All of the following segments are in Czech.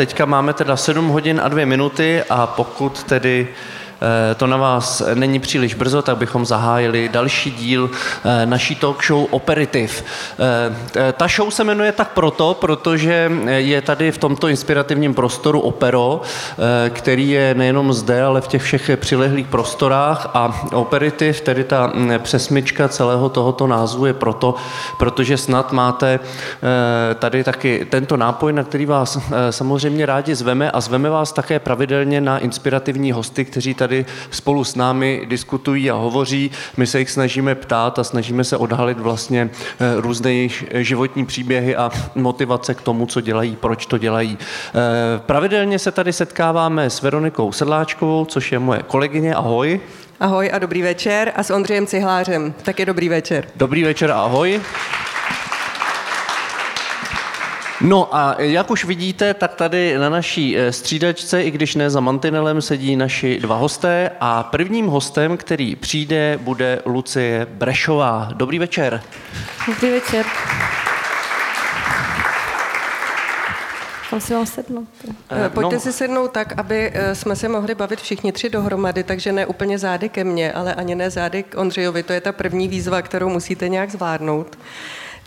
Teďka máme teda 7 hodin a 2 minuty a pokud tedy to na vás není příliš brzo, tak bychom zahájili další díl eh, naší talk show Operativ. Eh, ta show se jmenuje tak proto, protože je tady v tomto inspirativním prostoru Opero, který je nejenom zde, ale v těch všech přilehlých prostorách a Operativ, tedy ta mm, přesmička celého tohoto názvu je proto, protože snad máte tady taky tento nápoj, na který vás samozřejmě rádi zveme a zveme vás také pravidelně na inspirativní hosty, kteří tady tady spolu s námi diskutují a hovoří. My se jich snažíme ptát a snažíme se odhalit vlastně eh, různé jejich životní příběhy a motivace k tomu, co dělají, proč to dělají. Eh, pravidelně se tady setkáváme s Veronikou Sedláčkovou, což je moje kolegyně. Ahoj. Ahoj a dobrý večer. A s Ondřejem Cihlářem. Taky dobrý večer. Dobrý večer a ahoj. No a jak už vidíte, tak tady na naší eh, střídačce, i když ne za mantinelem, sedí naši dva hosté a prvním hostem, který přijde, bude Lucie Brešová. Dobrý večer. Dobrý večer. Kam si mám sednout? Eh, Pojďte no. si sednout tak, aby eh, jsme se mohli bavit všichni tři dohromady, takže ne úplně zády ke mně, ale ani ne zády k Ondřejovi. To je ta první výzva, kterou musíte nějak zvládnout.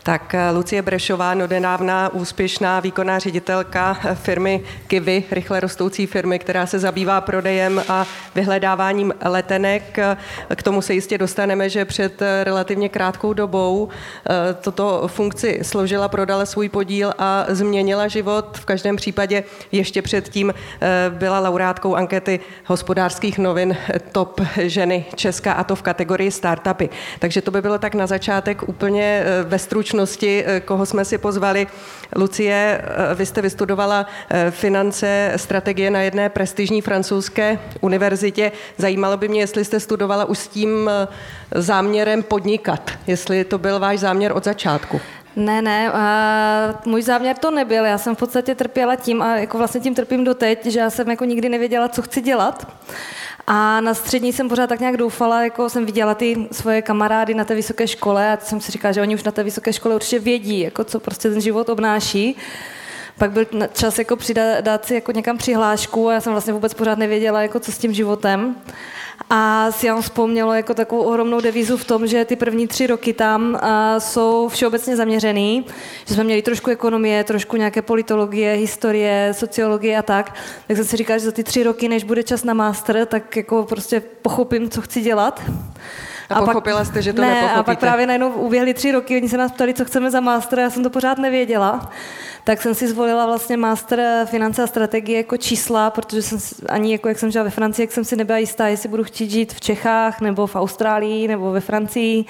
Tak eh, Lucie Brešová, nedávná úspěšná výkonná ředitelka eh, firmy Kivy, rychle rostoucí firmy, která se zabývá prodejem a vyhledáváním letenek. Eh, k tomu se jistě dostaneme, že před relativně krátkou dobou toto funkci složila, prodala svůj podíl a změnila život. V každém případě ještě předtím byla laureátkou ankety hospodářských novin Top ženy Česka a to v kategorii startupy. Takže to by bylo tak na začátek úplně ve stručnosti stručnosti, eh, koho jsme si pozvali. Lucie, eh, vy jste vystudovala eh, finance, strategie na jedné prestižní francouzské univerzitě. Zajímalo by mě, jestli jste studovala už s tím záměrem podnikat, jestli to byl váš záměr od začátku. Ne, ne, uh, můj záměr to nebyl. Já jsem v podstatě trpěla tím a jako vlastně tím trpím doteď, že já jsem jako nikdy nevěděla, co chci dělat. A na střední jsem pořád tak nějak doufala, jako jsem viděla ty svoje kamarády na té vysoké škole a jsem si říkala, že oni už na té vysoké škole určitě vědí, jako co prostě ten život obnáší. Pak byl čas jako přidat, dát si jako někam přihlášku a já jsem vlastně vůbec pořád nevěděla, jako co s tím životem. A si vám vzpomnělo jako takovou ohromnou devízu v tom, že ty první tři roky tam jsou všeobecně zaměřený, že jsme měli trošku ekonomie, trošku nějaké politologie, historie, sociologie a tak. Tak jsem si říkala, že za ty tři roky, než bude čas na master, tak jako prostě pochopím, co chci dělat. A, a pochopila pak, jste, že to ne, nepochopíte? a pak právě najednou uběhly tři roky, oni se nás ptali, co chceme za master, já jsem to pořád nevěděla tak jsem si zvolila vlastně master finance a strategie jako čísla, protože jsem ani jako jak jsem žila ve Francii, jak jsem si nebyla jistá, jestli budu chtít žít v Čechách nebo v Austrálii nebo ve Francii.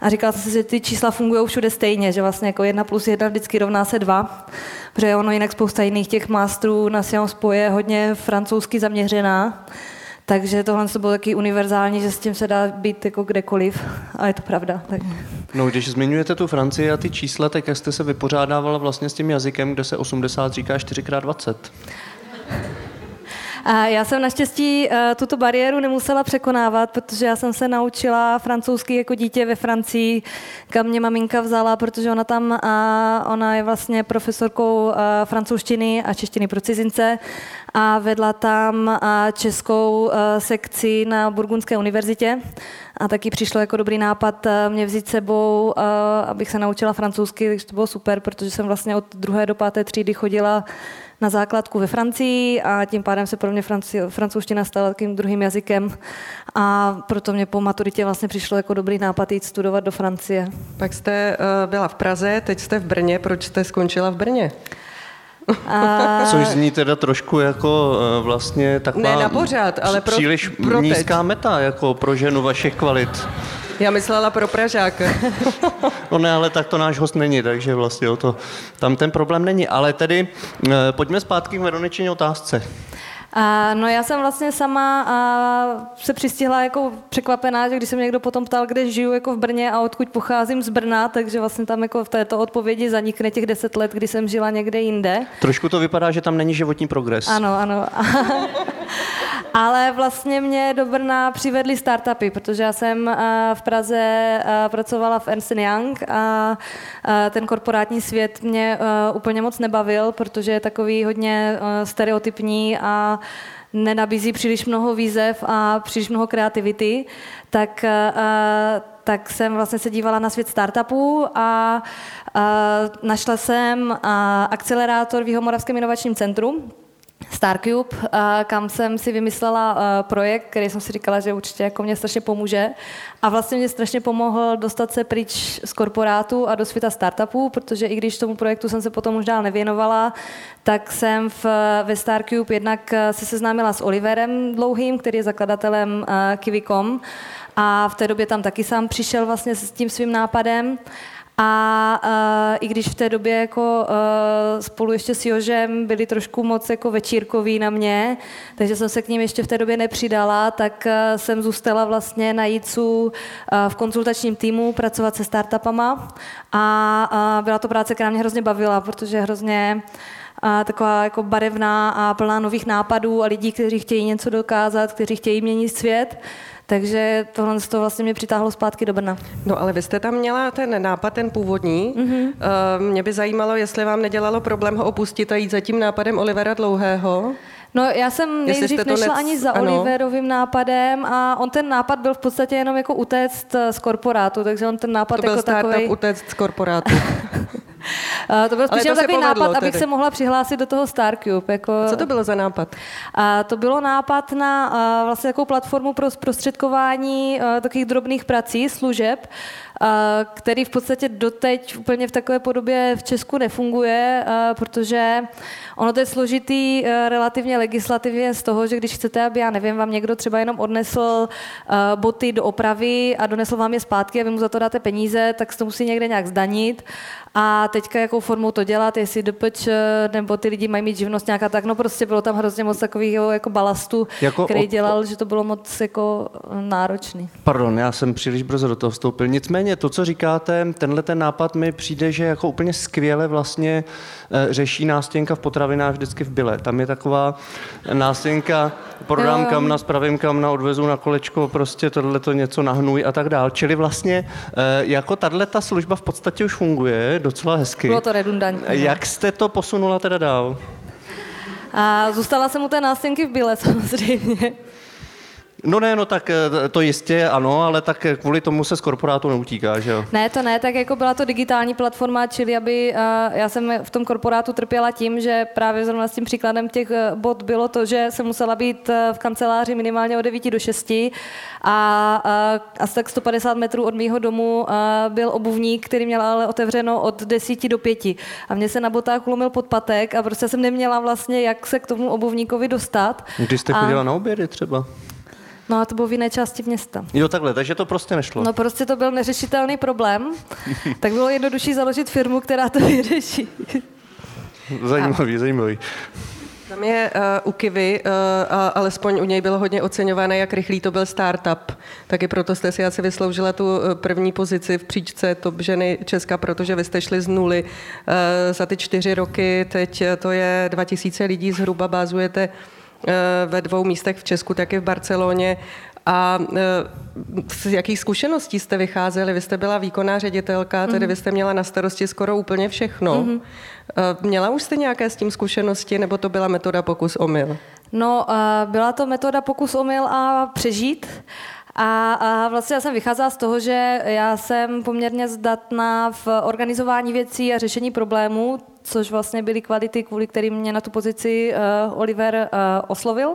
A říkala jsem si, že ty čísla fungují všude stejně, že vlastně jako jedna plus jedna vždycky rovná se dva, protože ono jinak spousta jiných těch mástrů na Sciences Po je hodně francouzsky zaměřená. Takže tohle to bylo taky univerzální, že s tím se dá být jako kdekoliv a je to pravda. Tak. No, když zmiňujete tu Francii a ty čísla, tak jak jste se vypořádávala vlastně s tím jazykem, kde se 80 říká 4x20? A já jsem naštěstí uh, tuto bariéru nemusela překonávat, protože já jsem se naučila francouzsky jako dítě ve Francii, kam mě maminka vzala, protože ona tam, uh, ona je vlastně profesorkou uh, francouzštiny a češtiny pro cizince a vedla tam uh, českou sekci na Burgundské univerzitě. A taky přišlo jako dobrý nápad mě vzít sebou, abych se naučila francouzsky, takže to bylo super, protože jsem vlastně od druhé do páté třídy chodila na základku ve Francii a tím pádem se pro mě franci, francouzština stala takým druhým jazykem a proto mě po maturitě vlastně přišlo jako dobrý nápad jít studovat do Francie. Pak jste uh, byla v Praze, teď jste v Brně, proč jste skončila v Brně? A... Což zní teda trošku jako uh, vlastně taková ne na pořád, ale pro, příliš pro nízká meta jako pro ženu vašich kvalit. Já myslela pro Pražák. no ne, ale tak to náš host není, takže vlastně o to, tam ten problém není. Ale tedy uh, pojďme zpátky k Veroničině otázce. A, no já jsem vlastně sama a, se přistihla jako překvapená, že když se mě někdo potom ptal, kde žiju jako v Brně a odkud pocházím z Brna, takže vlastně tam jako v této odpovědi zanikne těch deset let, kdy jsem žila někde jinde. Trošku to vypadá, že tam není životní progres. Ano, ano. Ale vlastně mě do Brna přivedly startupy, protože já jsem eh, v Praze eh, pracovala v Ernst Young a eh, ten korporátní svět mě úplně moc nebavil, protože je takový hodně stereotypní a nenabízí příliš mnoho výzev a příliš mnoho kreativity, tak, tak jsem vlastně se dívala na svět startupů a našla jsem akcelerátor v Jihomoravském inovačním centru, Starcube, kam jsem si vymyslela projekt, který jsem si říkala, že určitě jako mě strašně pomůže. A vlastně mě strašně pomohl dostat se pryč z korporátu a do světa startupů, protože i když tomu projektu jsem se potom už dál nevěnovala, tak jsem v, ve Starcube jednak se seznámila s Oliverem Dlouhým, který je zakladatelem Kiwi.com a v té době tam taky sám přišel vlastně s tím svým nápadem. A uh, i když v té době jako uh, spolu ještě s Jožem byli trošku moc jako večírkoví na mě, takže jsem se k ním ještě v té době nepřidala, tak uh, jsem zůstala vlastně na JICu uh, v konzultačním týmu pracovat se startupama a uh, byla to práce, která mě hrozně bavila, protože hrozně a taková jako barevná a plná nových nápadů a lidí, kteří chtějí něco dokázat, kteří chtějí měnit svět. Takže tohle to vlastně mě přitáhlo zpátky do Brna. No ale vy jste tam měla ten nápad, ten původní. Mm-hmm. Mě by zajímalo, jestli vám nedělalo problém ho opustit a jít za tím nápadem Olivera Dlouhého. No já jsem nejdřív nešla nec... ani za ano. Oliverovým nápadem a on ten nápad byl v podstatě jenom jako utéct z korporátu, takže on ten nápad to byl jako takový... utéct z korporátu. Uh, to byl spíš to takový nápad, tedy. abych se mohla přihlásit do toho Starcube. Jako... Co to bylo za nápad? Uh, to bylo nápad na uh, vlastně jako platformu pro zprostředkování uh, takových drobných prací, služeb, který v podstatě doteď úplně v takové podobě v Česku nefunguje, protože ono to je složitý relativně legislativně z toho, že když chcete, aby, já nevím, vám někdo třeba jenom odnesl boty do opravy a donesl vám je zpátky a vy mu za to dáte peníze, tak se to musí někde nějak zdanit a teďka jakou formou to dělat, jestli dopeč, nebo ty lidi mají mít živnost nějaká tak, no prostě bylo tam hrozně moc takového jako balastu, jako který od, dělal, že to bylo moc jako náročný. Pardon, já jsem příliš brzo do toho vstoupil. Nicméně to, co říkáte, tenhle ten nápad mi přijde, že jako úplně skvěle vlastně eh, řeší nástěnka v potravinách vždycky v byle. Tam je taková nástěnka, prodám jo. kam na, spravím kam na, odvezu na kolečko, prostě tohle to něco nahnuj a tak dál. Čili vlastně eh, jako tahle ta služba v podstatě už funguje docela hezky. Bylo to redundantní. Jak jste to posunula teda dál? A zůstala jsem u té nástěnky v byle samozřejmě. No ne, no tak eh, to jistě ano, ale tak kvůli tomu se z korporátu neutíká, že jo? Ne, to ne, tak jako byla to digitální platforma, čili aby uh, já jsem v tom korporátu trpěla tím, že právě zrovna s tím příkladem těch eh, bod bylo to, že jsem musela být v kanceláři minimálně od 9 do 6 a asi tak 150 metrů od mého domu byl obuvník, který měl ale otevřeno od 10 do 5 a mě se na botách ulomil podpatek a prostě jsem neměla vlastně, jak se k tomu obuvníkovi dostat. Když jste chodila a... na obědy třeba? No a to bylo v jiné části města. Jo, takhle, takže to prostě nešlo. No prostě to byl neřešitelný problém, tak bylo jednodušší založit firmu, která to vyřeší. zajímavý, a... zajímavý. Tam je uh, u Kivy, uh, a alespoň u něj bylo hodně oceňované, jak rychlý to byl startup. Taky proto jste si asi vysloužila tu uh, první pozici v příčce Top ženy Česka, protože vy jste šli z nuly uh, za ty čtyři roky. Teď to je 2000 lidí zhruba, bázujete Eh, ve dvou místech v Česku, taky v Barceloně. A eh, z jakých zkušeností jste vycházeli? Vy jste byla výkonná ředitelka, tedy mhm. vy jste měla na starosti skoro úplně všechno. Mm-hmm. Měla už jste nějaké s tím zkušenosti, nebo to byla metoda pokus omyl? No, byla to metoda pokus omyl a přežít. A, a vlastně já jsem vycházela z toho, že já jsem poměrně zdatná v organizování věcí a řešení problémů, což vlastně byly kvality, kvůli kterým mě na tu pozici uh, Oliver uh, oslovil.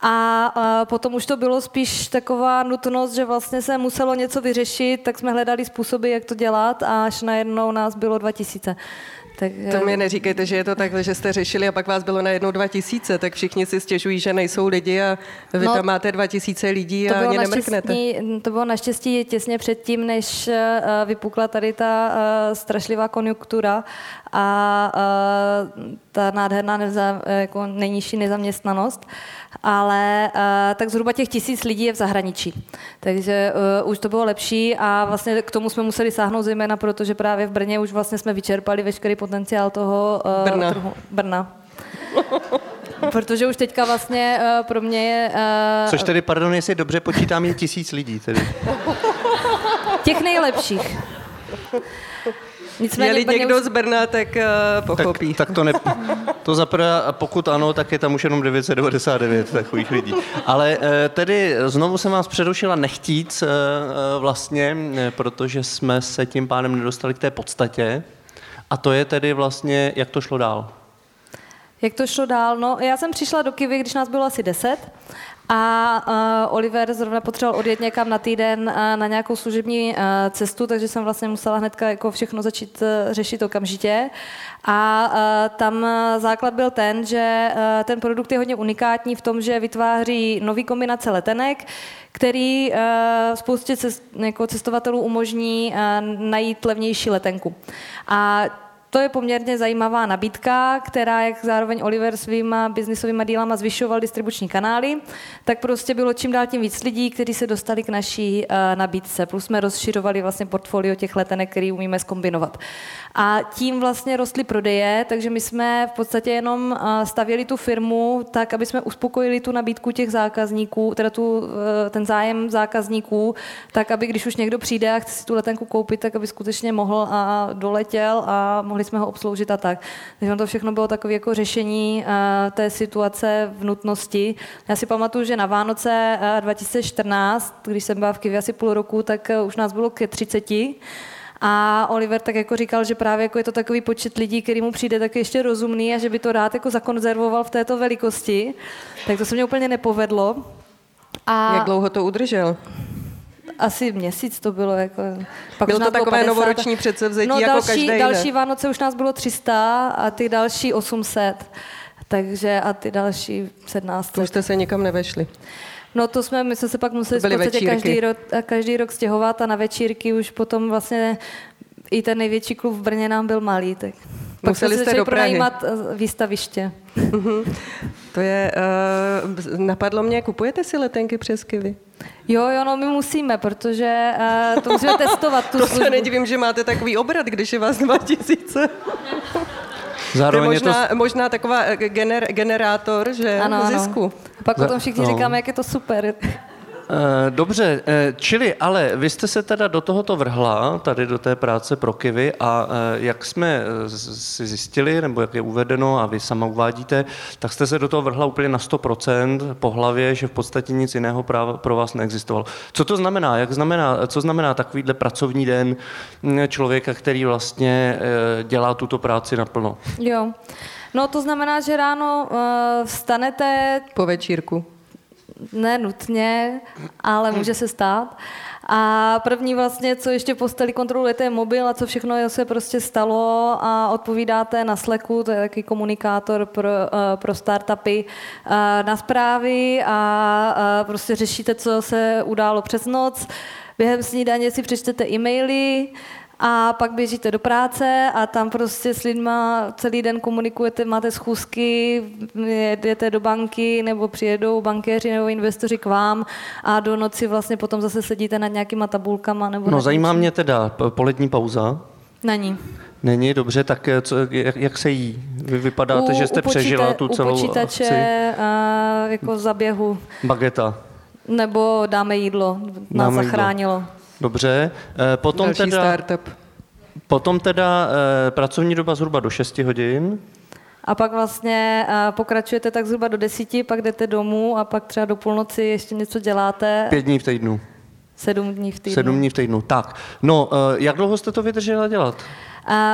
A uh, potom už to bylo spíš taková nutnost, že vlastně se muselo něco vyřešit, tak jsme hledali způsoby, jak to dělat a až najednou nás bylo 2000. Tak, to mi neříkejte, že je to takhle, že jste řešili a pak vás bylo najednou 2000, tak všichni si stěžují, že nejsou lidi a vy no, tam máte 2000 lidí a ani nemrknete. To bylo naštěstí těsně předtím, než eh, vypukla tady ta uh, strašlivá konjunktura a uh, ta nádherná neza, jako nejnižší nezaměstnanost, ale uh, tak zhruba těch tisíc lidí je v zahraničí. Takže uh, už to bylo lepší a vlastně k tomu jsme museli sáhnout zejména, protože právě v Brně už vlastně jsme vyčerpali veškerý potenciál toho uh, Brna. trhu. Brna. protože už teďka vlastně uh, pro mě je... Uh, Což tedy, pardon, jestli dobře počítám, je tisíc lidí tedy. Těch nejlepších. Nicméně Je-li někdo už... z Brna, tak uh, pochopí. Tak, tak to ne... To zaprvé, pokud ano, tak je tam už jenom 999 takových lidí. Ale uh, tedy znovu jsem vás přerušila nechtít uh, vlastně, protože jsme se tím pádem nedostali k té podstatě. A to je tedy vlastně, jak to šlo dál. Jak to šlo dál? No, já jsem přišla do Kivy, když nás bylo asi 10 a uh, Oliver zrovna potřeboval odjet někam na týden uh, na nějakou služební uh, cestu, takže jsem vlastně musela hnedka jako všechno začít uh, řešit okamžitě. A uh, tam základ byl ten, že uh, ten produkt je hodně unikátní v tom, že vytváří nový kombinace letenek, který uh, spoustě cest, jako cestovatelů umožní uh, najít levnější letenku. A to je poměrně zajímavá nabídka, která, jak zároveň Oliver svýma biznisovými dílama zvyšoval distribuční kanály, tak prostě bylo čím dál tím víc lidí, kteří se dostali k naší uh, nabídce. Plus jsme rozšiřovali vlastně portfolio těch letenek, který umíme skombinovat. A tím vlastně rostly prodeje, takže my jsme v podstatě jenom uh, stavěli tu firmu tak, aby jsme uspokojili tu nabídku těch zákazníků, teda tu, uh, ten zájem zákazníků, tak aby když už někdo přijde a chce si tu letenku koupit, tak aby skutečně mohl a doletěl a mohli mohli jsme ho obsloužit a tak. Takže to všechno bylo takové jako řešení uh, té situace v nutnosti. Já si pamatuju, že na Vánoce uh, 2014, když jsem byla v Kivě asi půl roku, tak uh, už nás bylo ke 30 a Oliver tak jako říkal, že právě jako je to takový počet lidí, který mu přijde tak ještě rozumný a že by to rád jako zakonzervoval v této velikosti. Tak to se mě úplně nepovedlo. A Jak dlouho to udržel? Asi měsíc to bylo. Jako, pak bylo to takové 50. novoroční předsevzetí no, jako další, každý další Vánoce už nás bylo 300 a ty další 800. Takže a ty další 17. To už jste se nikam nevešli. No to jsme, my jsme se pak museli v podstatě každý rok, každý rok stěhovat a na večírky už potom vlastně i ten největší klub v Brně nám byl malý. Tak. Pak Museli jste do Prahy. Eh, výstaviště. To je, uh, napadlo mě, kupujete si letenky přes Kivy? Jo, jo, no my musíme, protože uh, to musíme testovat tu To službu. se nedivím, že máte takový obrat, když je vás 2000. Zároveň to je možná, je to... možná taková gener, generátor, že ano, zisku. Ano. A pak Za... potom všichni no. říkáme, jak je to super. Eh, dobře, eh, čili, ale vy jste se teda do tohoto vrhla, tady do té práce pro Kivy a eh, jak jsme si zjistili, nebo jak je uvedeno a vy sama uvádíte, tak jste se do toho vrhla úplně na 100% po hlavě, že v podstatě nic jiného pro vás neexistovalo. Co to znamená? Jak znamená, co znamená takovýhle pracovní den hm, člověka, který vlastně dělá tuto práci naplno? Jo. No to znamená, že ráno vstanete... Po večírku ne nutně, ale může se stát. A první vlastně, co ještě posteli kontrolujete je mobil a co všechno se prostě stalo a odpovídáte na Slacku, to je takový komunikátor pro, uh, pro startupy, uh, na zprávy a uh, prostě řešíte, co se událo přes noc. Během snídaně si přečtete e-maily, a pak běžíte do práce a tam prostě s lidma celý den komunikujete, máte schůzky, jdete do banky nebo přijedou bankéři nebo investoři k vám a do noci vlastně potom zase sedíte nad nějakýma tabulkama. Nebo no zajímá mě teda polední pauza. Není. Není dobře, tak eh, co, jak, jak se jí? Vy vypadáte, u, že jste u počíta, přežila tu celou u počítače, akci. A, jako zaběhu. Bageta. Nebo dáme jídlo, nás dáme zachránilo. Jídlo. Dobře. Eh, potom Další teda, startup. Potom teda eh, pracovní doba zhruba do 6 hodin. A pak vlastně eh, pokračujete tak zhruba do desíti, pak jdete domů a pak třeba do půlnoci ještě něco děláte. Pět dní v týdnu. Sedm dní v týdnu. Sedm dní v týdnu, tak. No, jak dlouho jste to vydržela dělat?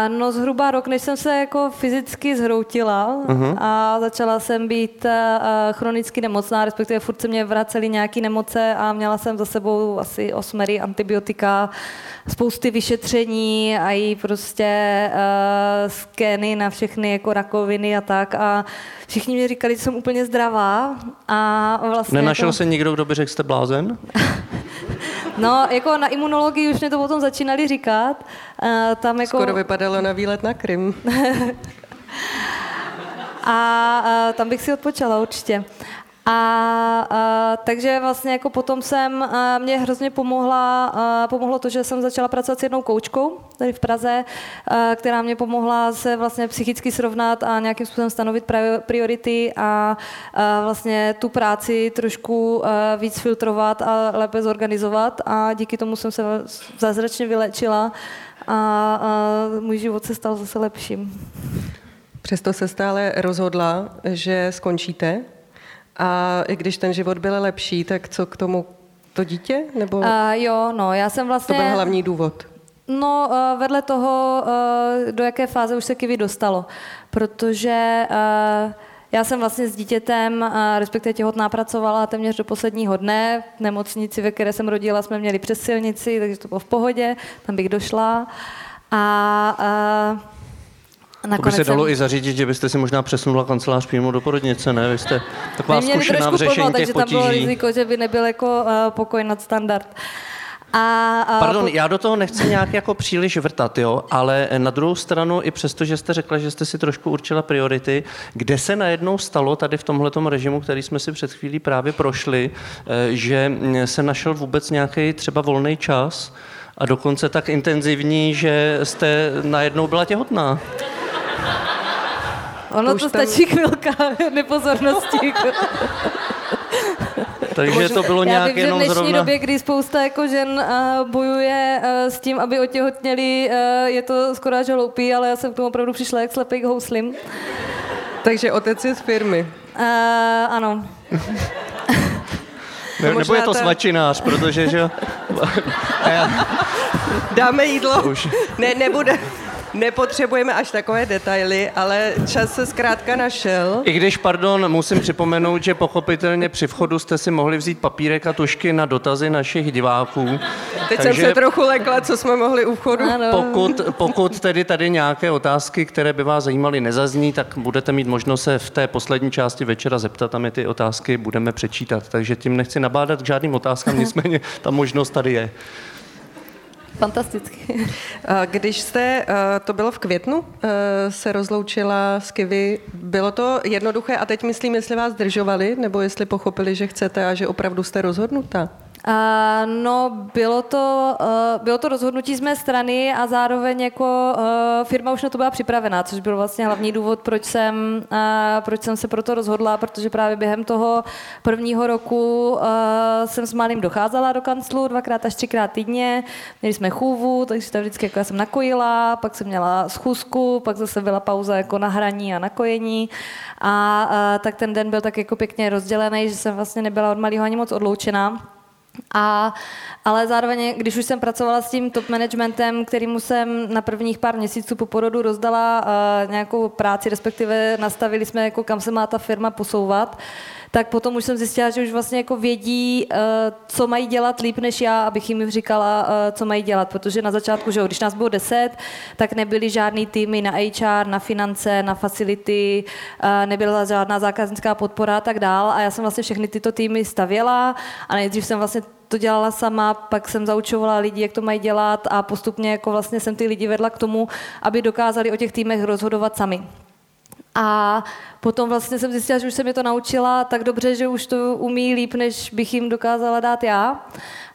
No zhruba rok, než jsem se jako fyzicky zhroutila uh-huh. a začala jsem být chronicky nemocná, respektive furt se mě vracely nějaké nemoce a měla jsem za sebou asi osmery antibiotika, spousty vyšetření a i prostě uh, skény na všechny jako rakoviny a tak a všichni mi říkali, že jsem úplně zdravá a vlastně... Nenašel jako... se nikdo, kdo by řekl, jste blázen? No, jako na imunologii už mě to potom začínali říkat. Tam jako... Skoro vypadalo na výlet na Krym. a uh, tam bych si odpočala určitě. A, a takže vlastně jako potom jsem, a mě hrozně pomohla, a pomohlo to, že jsem začala pracovat s jednou koučkou tady v Praze, a, která mě pomohla se vlastně psychicky srovnat a nějakým způsobem stanovit priority a, a vlastně tu práci trošku víc filtrovat a lépe zorganizovat a díky tomu jsem se zázračně vylečila a, a můj život se stal zase lepším. Přesto se stále rozhodla, že skončíte a i když ten život byl lepší, tak co k tomu to dítě? Nebo uh, jo, no, já jsem vlastně... To byl hlavní důvod. No, uh, vedle toho, uh, do jaké fáze už se Kiwi dostalo. Protože uh, já jsem vlastně s dítětem, respektive těhotná, pracovala téměř do posledního dne. V nemocnici, ve které jsem rodila, jsme měli přes silnici, takže to bylo v pohodě, tam bych došla. A, a to by se dalo jsem... i zařídit, že byste si možná přesunula kancelář přímo do porodnice, ne? Vy jste taková zkušená v řešení těch potíží. tam bylo riziko, že by nebyl jako uh, pokoj nad standard. A, a Pardon, po... já do toho nechci nějak jako příliš vrtat, jo, ale na druhou stranu, i přesto, že jste řekla, že jste si trošku určila priority, kde se najednou stalo tady v tomhletom režimu, který jsme si před chvílí právě prošli, eh, že se našel vůbec nějaký třeba volný čas a dokonce tak intenzivní, že jste najednou byla těhotná. Ono to, to stačí tam... chvilka nepozornosti. Takže to bylo nějak Já vím, jenom že v dnešní zrovna... době, kdy spousta jako žen uh, bojuje uh, s tím, aby otěhotněli, uh, je to skoro až hloupý, ale já jsem k tomu opravdu přišla jak slepý houslim. Takže otec je z firmy. Uh, ano. ne, nebo je to ta... svačinář, protože, že... Dáme jídlo. Už. Ne, nebude. Nepotřebujeme až takové detaily, ale čas se zkrátka našel. I když, pardon, musím připomenout, že pochopitelně při vchodu jste si mohli vzít papírek a tušky na dotazy našich diváků. Teď Takže jsem se trochu lekla, co jsme mohli u vchodu. Pokud, pokud tedy tady nějaké otázky, které by vás zajímaly, nezazní, tak budete mít možnost se v té poslední části večera zeptat a my ty otázky budeme přečítat. Takže tím nechci nabádat k žádným otázkám, nicméně ta možnost tady je. Fantasticky. Když jste, to bylo v květnu, se rozloučila s Kivy, bylo to jednoduché a teď myslím, jestli vás držovali, nebo jestli pochopili, že chcete a že opravdu jste rozhodnutá? Uh, no, bylo to, uh, bylo to rozhodnutí z mé strany a zároveň jako uh, firma už na to byla připravená, což byl vlastně hlavní důvod, proč jsem, proč jsem se pro to rozhodla, protože právě během toho prvního roku jsem s malým docházela do kanclu dvakrát až třikrát týdně. Měli jsme chůvu, takže to vždycky jako já jsem nakojila, pak jsem měla schůzku, pak zase byla pauza jako na hraní a nakojení a uh, tak ten den byl tak jako pěkně rozdělený, že jsem vlastně nebyla od malého ani moc odloučená. A, ale zároveň, když už jsem pracovala s tím top managementem, kterýmu jsem na prvních pár měsíců po porodu rozdala uh, nějakou práci, respektive nastavili jsme, jako kam se má ta firma posouvat, tak potom už jsem zjistila, že už vlastně jako vědí, uh, co mají dělat líp než já, abych jim říkala, uh, co mají dělat, protože na začátku, že když nás bylo deset, tak nebyly žádný týmy na HR, na finance, na facility, uh, nebyla žádná zákaznická podpora a tak dál a já jsem vlastně všechny tyto týmy stavěla a nejdřív jsem vlastně to dělala sama, pak jsem zaučovala lidi, jak to mají dělat a postupně jako vlastně jsem ty lidi vedla k tomu, aby dokázali o těch týmech rozhodovat sami. A potom vlastně jsem zjistila, že už jsem je to naučila tak dobře, že už to umí líp, než bych jim dokázala dát já.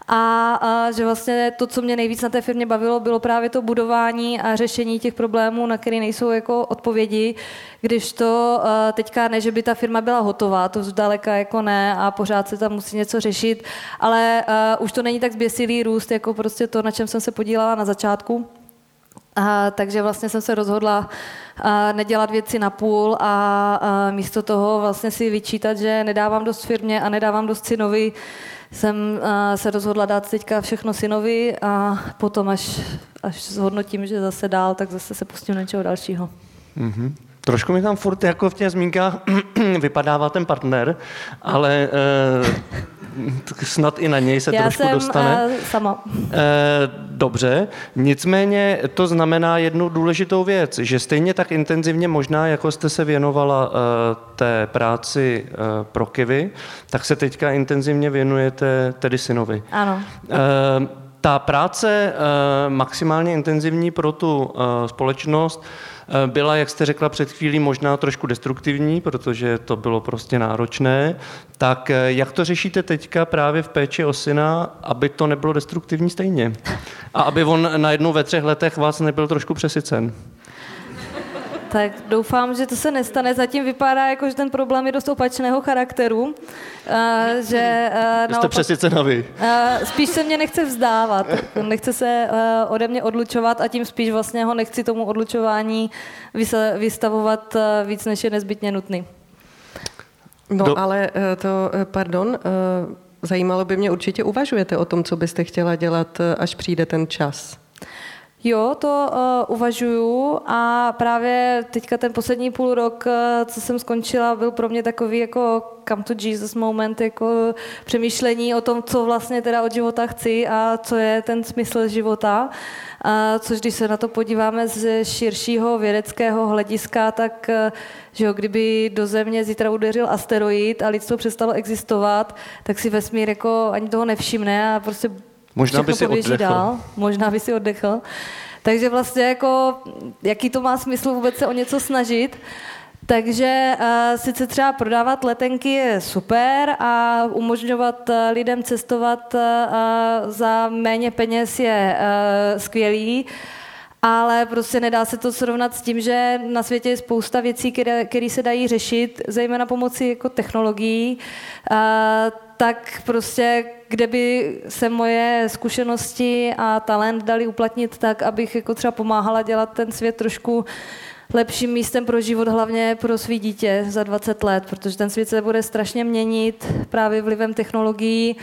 A, a že vlastně to, co mě nejvíc na té firmě bavilo, bylo právě to budování a řešení těch problémů, na které nejsou jako odpovědi, když to uh, teďka ne, že by ta firma byla hotová, to zdaleka jako ne a pořád se tam musí něco řešit, ale uh, už to není tak zběsilý růst, jako prostě to, na čem jsem se podílela na začátku. A, takže vlastně jsem se rozhodla a, nedělat věci na půl a, a místo toho vlastně si vyčítat, že nedávám dost firmě a nedávám dost synovi, jsem a, se rozhodla dát teďka všechno synovi a potom, až, až zhodnotím, že zase dál, tak zase se pustím do něčeho dalšího. Mm-hmm. Trošku mi tam furt jako v těch zmínkách vypadává ten partner, ale e, snad i na něj se Já trošku jsem, dostane. Uh, sama. E, dobře, nicméně to znamená jednu důležitou věc, že stejně tak intenzivně možná, jako jste se věnovala e, té práci pro Kivy, tak se teďka intenzivně věnujete tedy synovi. Ano. E, ta práce maximálně intenzivní pro tu společnost byla, jak jste řekla před chvílí, možná trošku destruktivní, protože to bylo prostě náročné. Tak jak to řešíte teďka právě v péči o syna, aby to nebylo destruktivní stejně? A aby on najednou ve třech letech vás nebyl trošku přesycen? Tak doufám, že to se nestane. Zatím vypadá, jako, že ten problém je dost opačného charakteru. Uh, že, uh, Jste přesycena vy. Uh, spíš se mě nechce vzdávat. Nechce se uh, ode mě odlučovat a tím spíš vlastně ho nechci tomu odlučování vystavovat uh, víc, než je nezbytně nutný. No Do... ale to, pardon, zajímalo by mě určitě, uvažujete o tom, co byste chtěla dělat, až přijde ten čas? Jo, to uh, uvažuju a právě teďka ten poslední půl rok, uh, co jsem skončila, byl pro mě takový jako come to Jesus moment, jako přemýšlení o tom, co vlastně teda od života chci a co je ten smysl života. Uh, což když se na to podíváme z širšího vědeckého hlediska, tak uh, že jo, kdyby do Země zítra udeřil asteroid a lidstvo přestalo existovat, tak si vesmír jako ani toho nevšimne a prostě Možná by si oddechl. Dál, možná by si oddechl. Takže vlastně jako, jaký to má smysl vůbec se o něco snažit. Takže uh, sice třeba prodávat letenky je super a umožňovat uh, lidem cestovat uh, za méně peněz je uh, skvělý, ale prostě nedá se to srovnat s tím, že na světě je spousta věcí, které se dají řešit, zejména pomocí jako technologií. Tak prostě, kde by se moje zkušenosti a talent dali uplatnit tak, abych jako třeba pomáhala dělat ten svět trošku lepším místem pro život, hlavně pro svý dítě za 20 let, protože ten svět se bude strašně měnit právě vlivem technologií.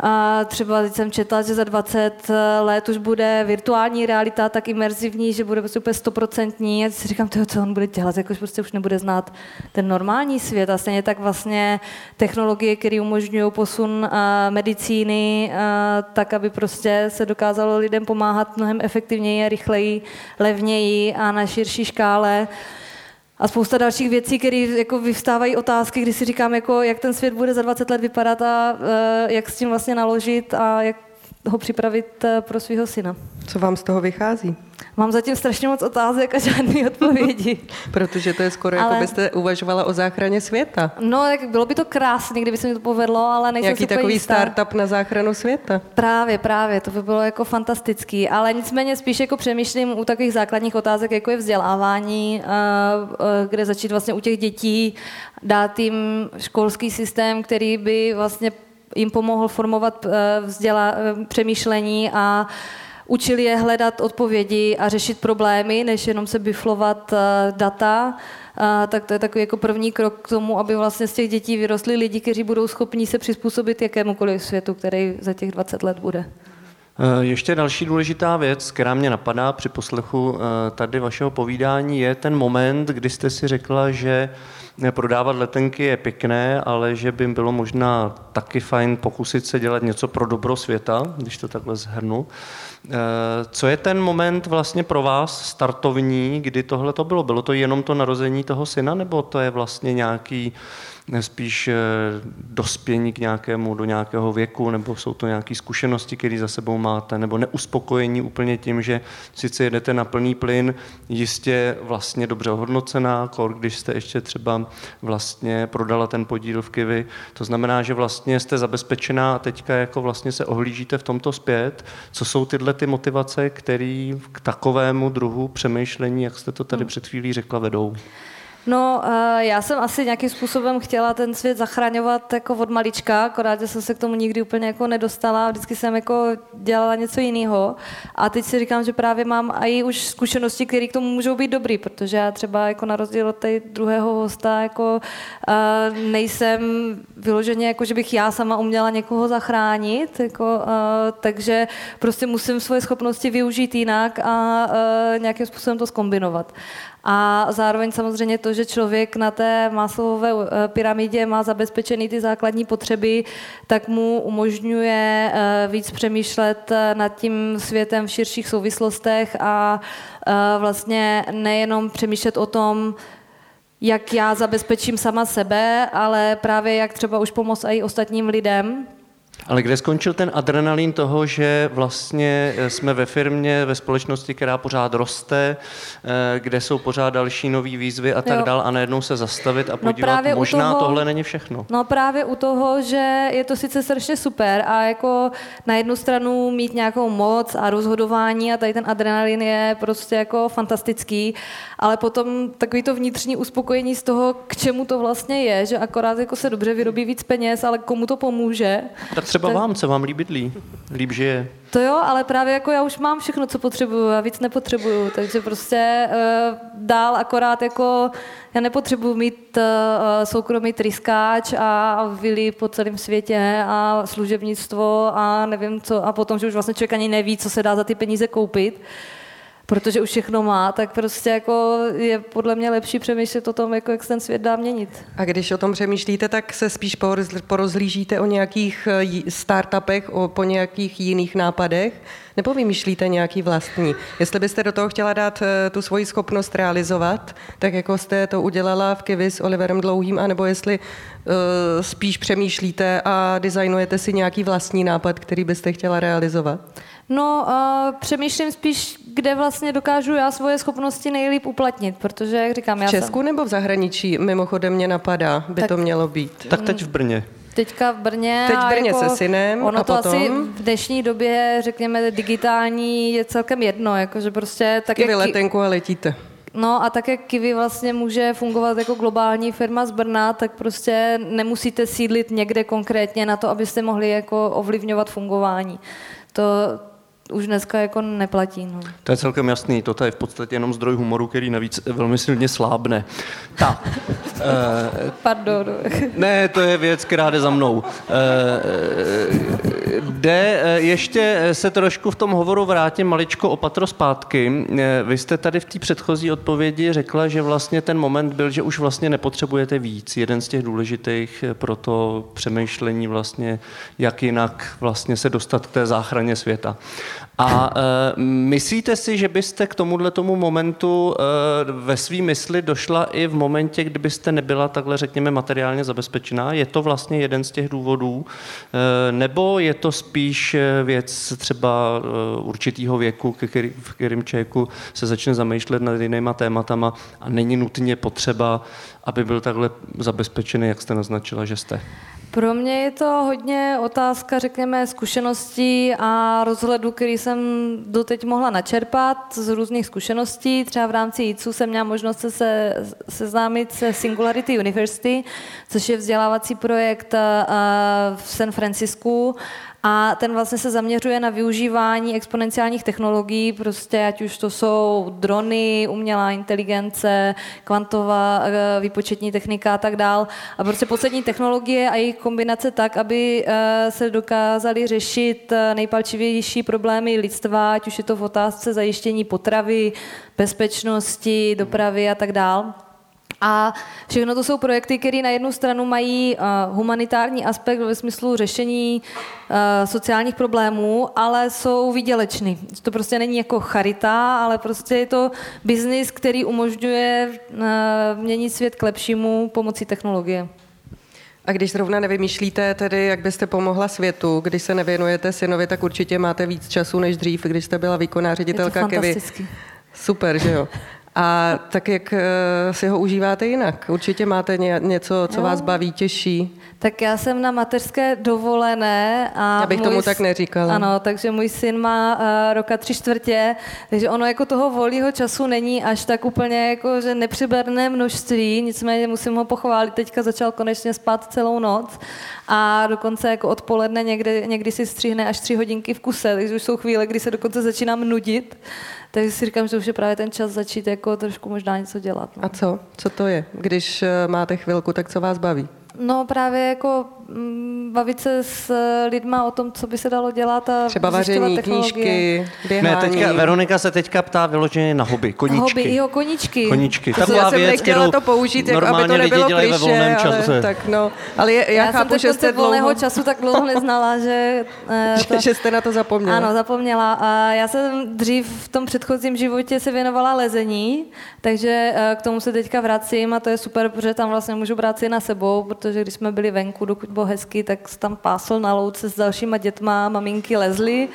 A třeba teď jsem četla, že za 20 let už bude virtuální realita tak imerzivní, že bude prostě úplně stoprocentní. A si říkám, to, co on bude dělat, jakož prostě už nebude znát ten normální svět. A stejně tak vlastně technologie, které umožňují posun medicíny, tak, aby prostě se dokázalo lidem pomáhat mnohem efektivněji, rychleji, levněji a na širší škále a spousta dalších věcí, které jako vyvstávají otázky, kdy si říkám, jako, jak ten svět bude za 20 let vypadat a uh, jak s tím vlastně naložit a jak ho připravit uh, pro svého syna. Co vám z toho vychází? Mám zatím strašně moc otázek a žádné odpovědi. Protože to je skoro, jako ale... jako byste uvažovala o záchraně světa. No, tak bylo by to krásné, kdyby se mi to povedlo, ale nejsem Jaký takový jistá. startup na záchranu světa? Právě, právě, to by bylo jako fantastický. Ale nicméně spíš jako přemýšlím u takových základních otázek, jako je vzdělávání, kde začít vlastně u těch dětí, dát jim školský systém, který by vlastně jim pomohl formovat vzdělá, přemýšlení a učili je hledat odpovědi a řešit problémy, než jenom se biflovat eh, data, a, tak to je takový jako první krok k tomu, aby vlastně z těch dětí vyrostli lidi, kteří budou schopni se přizpůsobit jakémukoliv světu, který za těch 20 let bude. Eh, ještě další důležitá věc, která mě napadá při poslechu eh, tady vašeho povídání, je ten moment, kdy jste si řekla, že prodávat letenky je pěkné, ale že by bylo možná taky fajn pokusit se dělat něco pro dobro světa, když to takhle zhrnu. Eh, co je ten moment vlastně pro vás startovní, kdy tohle to bylo? Bylo to jenom to narození toho syna, nebo to je vlastně nějaký spíš eh, dospění k nějakému, do nějakého věku, nebo jsou to nějaké zkušenosti, které za sebou máte, nebo neuspokojení úplně tím, že sice jedete na plný plyn, jistě vlastně dobře ohodnocená, kor, když jste ještě třeba vlastně prodala ten podíl v Kivy. To znamená, že vlastně jste zabezpečená a teďka jako vlastně se ohlížíte v tomto zpět. Co jsou tyhle ty motivace, které k takovému druhu přemýšlení, jak jste to tady hmm. před chvílí řekla, vedou? No, eh, já jsem asi nějakým způsobem chtěla ten svět zachraňovat jako od malička, akorát, že jsem se k tomu nikdy úplně jako nedostala, vždycky jsem jako dělala něco jiného. A teď si říkám, že právě mám i už zkušenosti, které k tomu můžou být dobrý, protože já třeba jako na rozdíl od té druhého hosta jako uh, nejsem vyloženě, jako že bych já sama uměla někoho zachránit, jako, uh, takže prostě musím svoje schopnosti využít jinak a nějakým způsobem to skombinovat. A zároveň samozřejmě to, že člověk na té maslové eh, pyramidě má zabezpečený ty základní potřeby, tak mu umožňuje eh, víc přemýšlet eh, nad tím světem v širších souvislostech a vlastně nejenom přemýšlet o tom, jak já zabezpečím sama sebe, ale právě jak třeba už pomoct i ostatním lidem, Ale kde skončil ten adrenalin toho, že vlastně eh, jsme ve firmě, ve společnosti, která pořád roste, eh, kde jsou pořád další nové výzvy a tak Jo. dál a najednou se zastavit a No podívat, právě u možná toho- tohle není všechno. No právě u toho, že je to sice strašně super a jako na jednu stranu mít nějakou moc a rozhodování a tady ten adrenalin je prostě jako fantastický, ale potom takový to vnitřní uspokojení z toho, k čemu to vlastně je, že akorát jako se dobře vyrobí víc peněz, ale komu to pomůže. Tak třeba Tak- vám, co vám líbí bydlí, líb žije. To jo, ale právě jako já už mám všechno, co potřebuju a víc nepotřebuju, takže prostě uh, dál akorát jako já nepotřebuji mít uh, soukromý tryskáč a, a vily po celém světě a služebnictvo a nevím co a potom, že už vlastně člověk ani neví, co se dá za ty peníze koupit, protože už všechno má, tak prostě jako je podle mě lepší přemýšlet o tom, jako jak se ten svět dá měnit. A když o tom přemýšlíte, tak se spíš porozl- porozlížíte o nějakých eh, startupech, o, po nějakých jiných nápadech, nebo vymýšlíte nějaký vlastní? Jestli byste do toho chtěla dát eh, tu svoji schopnost realizovat, tak jako jste to udělala v Kivi s Oliverem Dlouhým, anebo jestli uh, spíš přemýšlíte a designujete si nějaký vlastní nápad, který byste chtěla realizovat? No, uh, přemýšlím spíš, kde vlastně dokážu já svoje schopnosti nejlíp uplatnit, protože, jak říkám, V já Česku jsem nebo v zahraničí? Mimochodem mě napadá, by Tak- to mělo být. Tak teď v Brně. Teďka v Brně. Teď v Brně jako se synem Ono a to potom? asi v dnešní době, řekněme, digitální je celkem jedno, jakože prostě tak, vy jak, letenku a letíte. no a tak, jak Kiwi vlastně může fungovat jako globální firma z Brna, tak prostě nemusíte sídlit někde konkrétně na to, abyste mohli jako ovlivňovat fungování. To už dneska jako neplatí. No. To je celkem jasný, toto je v podstatě jenom zdroj humoru, který navíc velmi silně slábne. Tak, eh, Pardon. Ne, to je věc, která jde za mnou. Eh, Jde eh, ještě se trošku v tom hovoru vrátím maličko opatro zpátky. Vy jste tady v té předchozí odpovědi řekla, že vlastně ten moment byl, že už vlastně nepotřebujete víc. Jeden z těch důležitých pro to přemýšlení vlastně, jak jinak vlastně se dostat k té záchraně světa. A eh, myslíte si, že byste k tomuhle tomu momentu eh, ve svý mysli došla i v momentě, kdybyste nebyla takhle, řekněme, materiálně zabezpečená? Je to vlastně jeden z těch důvodů? Eh, nebo je to spíš věc třeba eh, určitého věku, který, v kterém člověku se začne zamýšlet nad jinýma tématama a není nutně potřeba, aby byl takhle zabezpečený, jak jste naznačila, že jste? Pro mě je to hodně otázka, řekněme, zkušeností a rozhledu, který jsem doteď mohla načerpat z různých zkušeností. Třeba v rámci JICu jsem měla možnost se, se seznámit se Singularity University, což je vzdělávací projekt eh, v San Francisku a ten vlastně se zaměřuje na využívání exponenciálních technologií, prostě ať už to jsou drony, umělá inteligence, kvantová eh, výpočetní technika a tak dál. A prostě poslední technologie a jejich kombinace tak, aby eh, se dokázaly řešit eh, nejpalčivější problémy lidstva, ať už je to v otázce zajištění potravy, bezpečnosti, dopravy a tak dál. A všechno to jsou projekty, které na jednu stranu mají uh, humanitární aspekt ve smyslu řešení uh, sociálních problémů, ale jsou výdělečný. To prostě není jako charita, ale prostě je to biznis, který umožňuje uh, měnit svět k lepšímu pomocí technologie. A když zrovna nevymýšlíte tedy, jak byste pomohla světu, když se nevěnujete synovi, tak určitě máte víc času než dřív, když jste byla výkonná Je to ředitelka Kevy. fantastický. Super, že jo? A tak jak eh, si ho užíváte jinak? Určitě máte ně, něco, co Jo. vás baví, těší. Tak já jsem na mateřské dovolené. A Já bych můj tomu tak neříkala. Ano, takže můj syn má uh, roka tři čtvrtě, takže ono jako toho volného času není až tak úplně jako, že nepřiberné množství, nicméně musím ho pochválit, teďka začal konečně spát celou noc a dokonce jako odpoledne někdy, někdy si střihne až tři hodinky v kuse, takže už jsou chvíle, kdy se dokonce začínám nudit, takže si říkám, že už je právě ten čas začít jako trošku možná něco dělat. No. A co? Co to je? Když eh, máte chvilku, tak co vás baví? No právě jako bavit se s lidma o tom, co by se dalo dělat a Třeba vaření, technologie. knížky, Ne, běhání. teďka, Veronika se teďka ptá vyloženě na hobby, koníčky. Hobby, jo, koníčky. Koníčky. To jsem věc, nechtěla kterou to použít, jako, aby to nebylo lidi dělají ve volném čase. ale, tak no. ale je, já, Já, chápu, jsem že jste volného dlouho, času tak dlouho neznala, že... eh, že, že jste na to zapomněla. Ano, zapomněla. A já jsem dřív v tom předchozím životě se věnovala lezení, takže eh, k tomu se teďka vracím a to je super, protože tam vlastně můžu brát si na sebou, protože když jsme byli venku, dokud bylo bylo hezky, tak se tam pásl na louce s dalšíma dětma, maminky lezly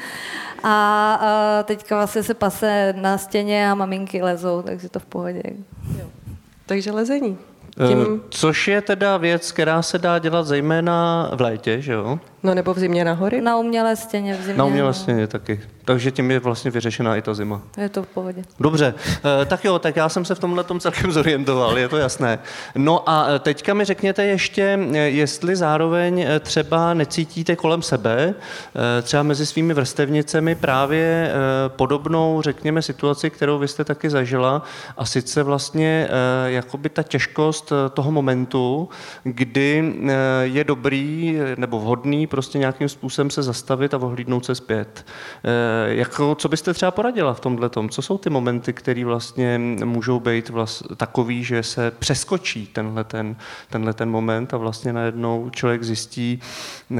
a, a teďka vlastně se pase na stěně a maminky lezou, takže to v pohodě. Takže lezení. Tím... Eh, což je teda věc, která se dá dělat zejména v létě, že jo? No nebo v zimě na hory? Na umělé stěně v zimě. Na umělé no. stěně taky. Takže tím je vlastně vyřešená i ta zima. Je to v pohodě. Dobře, eh, tak jo, tak já jsem se v tomhle tom celkem zorientoval, je to jasné. No a eh, teďka mi řekněte ještě, eh, jestli zároveň třeba necítíte kolem sebe, třeba mezi svými vrstevnicemi právě podobnou, řekněme, situaci, kterou vy jste taky zažila, a sice vlastně jakoby ta těžkost toho momentu, kdy je dobrý nebo vhodný prostě nějakým způsobem se zastavit a ohlídnout se zpět. Eh, jako, co byste třeba poradila v tomhle tom? Co jsou ty momenty, které vlastně můžou být vlast, takový, že se přeskočí tenhle ten, tenhle ten moment a vlastně najednou člověk zjistí, eh,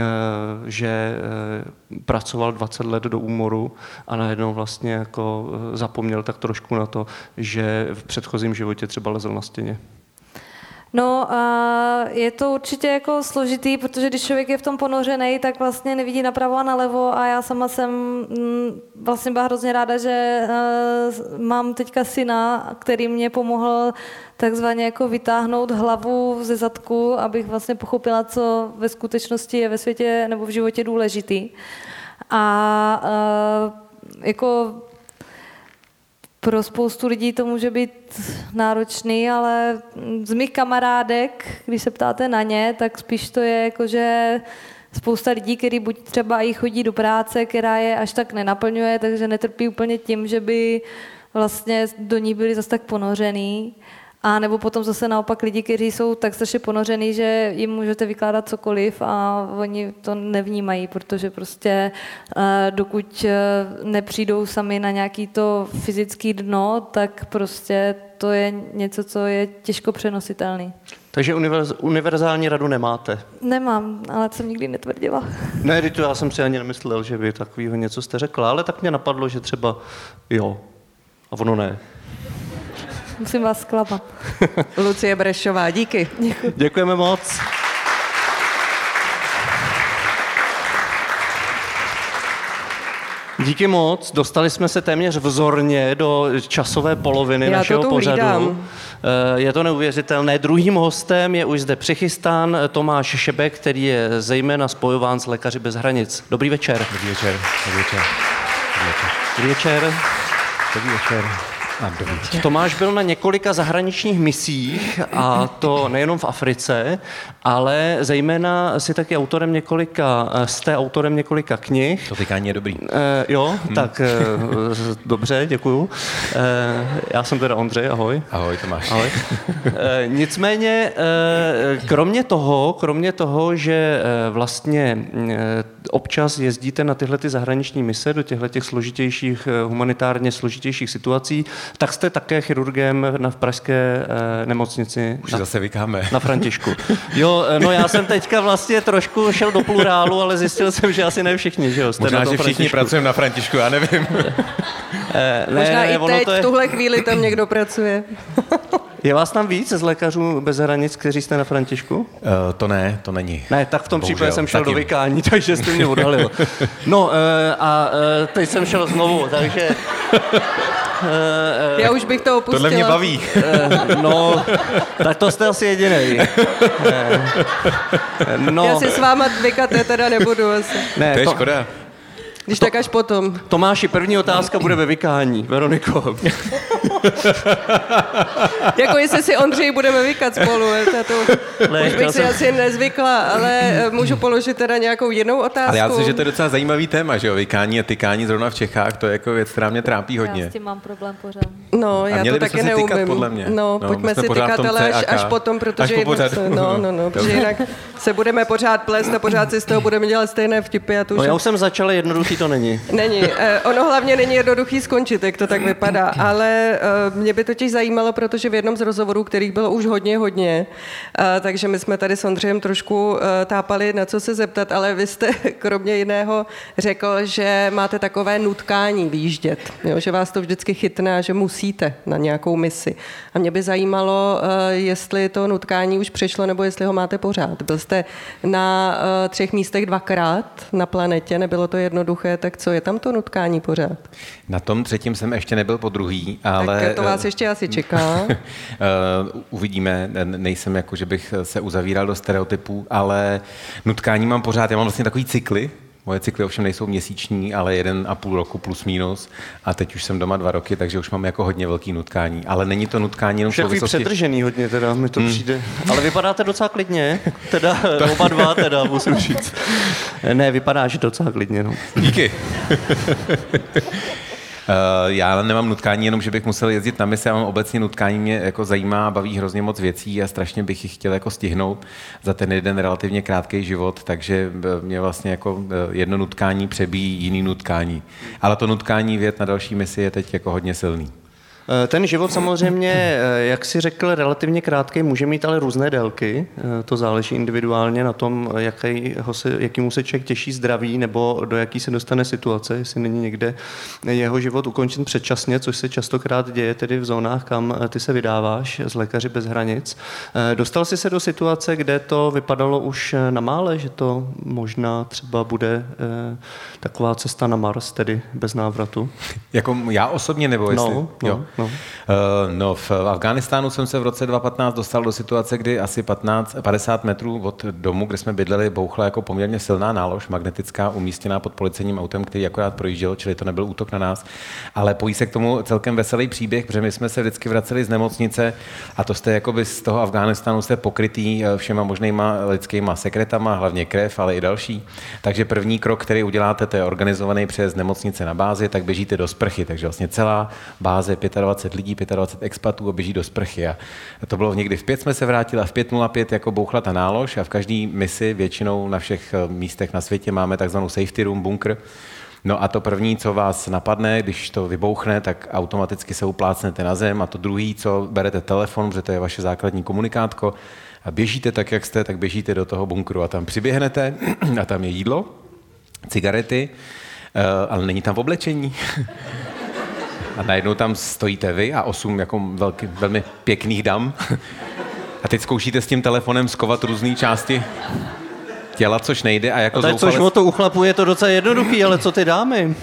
že eh, pracoval 20 let do úmoru a najednou vlastně jako zapomněl tak trošku na to, že v předchozím životě třeba lezl na stěně. No, a je to určitě jako složitý, protože když člověk je v tom ponořený, tak vlastně nevidí napravo a nalevo a já sama jsem mm, vlastně byla hrozně ráda, že uh, mám teďka syna, který mě pomohl takzvaně jako vytáhnout hlavu ze zadku, abych vlastně pochopila, co ve skutečnosti je ve světě nebo v životě důležitý. A uh, jako pro spoustu lidí to může být náročný, ale z mých kamarádek, když se ptáte na ně, tak spíš to je jako, že spousta lidí, kteří buď třeba i chodí do práce, která je až tak nenaplňuje, takže netrpí úplně tím, že by vlastně do ní byli zase tak ponořený. A nebo potom zase naopak lidi, kteří jsou tak strašně ponořený, že jim můžete vykládat cokoliv a oni to nevnímají, protože prostě eh, dokud eh, nepřijdou sami na nějaký to fyzický dno, tak prostě to je něco, co je těžko přenositelný. Takže univerz, univerzální radu nemáte? Nemám, ale jsem nikdy netvrdila. Ne, to já jsem si ani nemyslel, že by takového něco jste řekla, ale tak mě napadlo, že třeba jo, a ono ne. Musím vás sklamat. Lucie Brešová, díky. Děkuji. Děkujeme moc. Díky moc, dostali jsme se téměř vzorně do časové poloviny Já našeho to pořadu. Hlídám. Eh, je to neuvěřitelné. Druhým hostem je už zde přichystán Tomáš Šebek, který je zejména spojován s Lékaři bez hranic. Dobrý večer. Dobrý večer. Dobrý večer. Dobrý večer. Dobrý večer. Dobrý večer. Tomáš byl na několika zahraničních misích a to nejenom v Africe, ale zejména si taky autorem několika, jste autorem několika knih. To tykání je dobrý. E, jo, hmm. tak e, dobře, děkuju. E, já jsem teda Ondřej, ahoj. Ahoj Tomáš. Ahoj. E, nicméně, e, kromě toho, kromě toho, že e, vlastně e, občas jezdíte na tyhle ty zahraniční mise do těchto těch složitějších, humanitárně složitějších situací, tak jste také chirurgem na v pražské eh, nemocnici. Už na, zase vykáme. Na Františku. Jo, eh, no já jsem teďka vlastně trošku šel do plurálu, ale zjistil jsem, že asi ne všichni, že jo? Jste Možná, na že všichni pracujeme na Františku, já nevím. eh, ne, Možná ne, i teď, to je... v tuhle chvíli tam někdo pracuje. Je vás tam víc z lékařů bez hranic, kteří jste na Františku? Uh, to ne, to není. Ne, tak v tom Bohužel, případě jsem šel do vykání, takže jste mě odhalil. No uh, a uh, teď jsem šel znovu, takže... Uh, Já už bych to opustila. Tohle mě baví. Uh, no, tak to jste asi jediný. no. Já si s váma vykat teda nebudu asi. Ne, to je to, škoda. Když to, tak až potom. Tomáši, první otázka bude ve vykání. Veroniko. jako jestli si Ondřej budeme vykat spolu. To, už bych si jsem... asi nezvykla, ale eh, můžu položit teda nějakou jinou otázku. Ale já myslím, že to je docela zajímavý téma, že jo? Vykání a tykání zrovna v Čechách, to je jako věc, která mě trápí hodně. Já s tím mám problém pořád. No, já to taky neumím. Tykat, podle mě. No, no pojďme si tykat, ale až, až potom, protože až po jinak, se, no, no, no, protože jinak se budeme pořád plést a pořád si z toho budeme dělat stejné vtipy. A tu no, já už jsem začal jednoduchý to není. Není. Eh, ono hlavně není jednoduchý skončit, jak to tak vypadá, ale mě by totiž zajímalo, protože v jednom z rozhovorů, kterých bylo už hodně, hodně, takže my jsme tady s Ondřejem trošku tápali, na co se zeptat, ale vy jste kromě jiného řekl, že máte takové nutkání výjíždět, jo, že vás to vždycky chytne a že musíte na nějakou misi. A mě by zajímalo, jestli to nutkání už přešlo, nebo jestli ho máte pořád. Byl jste na třech místech dvakrát na planetě, nebylo to jednoduché, tak co je tam to nutkání pořád? Na tom třetím jsem ještě nebyl po druhý, ale... Tak to vás ještě asi čeká. Eh, uvidíme, nejsem jako, že bych se uzavíral do stereotypů, ale nutkání mám pořád, já mám vlastně takový cykly, Moje cykly ovšem nejsou měsíční, ale jeden a půl roku plus minus. A teď už jsem doma dva roky, takže už mám jako hodně velký nutkání. Ale není to nutkání jenom v souvislosti... předržený hodně, teda mi to hmm. přijde. Ale vypadáte docela klidně, teda to... oba dva teda, musím říct. Ne, vypadáš docela klidně, no. Díky. Eh, já nemám nutkání jenom, že bych musel jezdit na mise, já mám obecně nutkání, mě jako zajímá, baví hrozně moc věcí a strašně bych jich chtěl jako stihnout za ten jeden relativně krátký život, takže eh, mě vlastně jako eh, jedno nutkání přebíjí jiný nutkání. Ale to nutkání věd na další misi je teď jako hodně silný. Eh, ten život samozřejmě, eh, jak si řekl, relativně krátký, může mít ale různé délky. Eh, to záleží individuálně na tom, jakýho se, jakýmu se člověk těší zdraví nebo do jaký se dostane situace, jestli není někde jeho život ukončen předčasně, což se častokrát děje tedy v zónách, kam ty se vydáváš z lékaři bez hranic. Dostal jsi se do situace, kde to vypadalo už na mále, že to možná třeba bude taková cesta na Mars, tedy bez návratu? Jako já osobně nebo jestli? No, no. Jo. No. Uh, no, v Afghánistánu jsem se v roce 2015 dostal do situace, kdy asi 15, 50 metrů od domu, kde jsme bydleli, bouchla jako poměrně silná nálož, magnetická, umístěná pod policejním autem, který akorát projížděl, čili to nebyl útok na nás. Ale pojí se k tomu celkem veselý příběh, protože my jsme se vždycky vraceli z nemocnice a to jste jakoby z toho Afghánistánu jste pokrytý eh, všema možnýma lidskýma sekretama, hlavně krev, ale i další. Takže první krok, který uděláte, to je organizovaný přes nemocnice na bázi, tak běžíte do sprchy. Takže vlastně celá báze 25 lidí, 25 expatů a běží do sprchy. A to bylo někdy v pět jsme se vrátili a v 5.05 jako bouchla ta nálož a v každé misi většinou na všech eh, místech na světě máme takzvanou safety room, bunkr, No a to první, co vás napadne, když to vybouchne, tak automaticky se uplácnete na zem a to druhý, co berete telefon, protože to je vaše základní komunikátko a běžíte tak, jak jste, tak běžíte do toho bunkru a tam přiběhnete a tam je jídlo, cigarety, eh, ale není tam oblečení. A najednou tam stojíte vy a osm jako velký, velmi pěkných dam. A teď zkoušíte s tím telefonem skovat různé části těla, což nejde. A jako a tak což o to uchlapu je to docela jednoduchý, ale co ty dámy?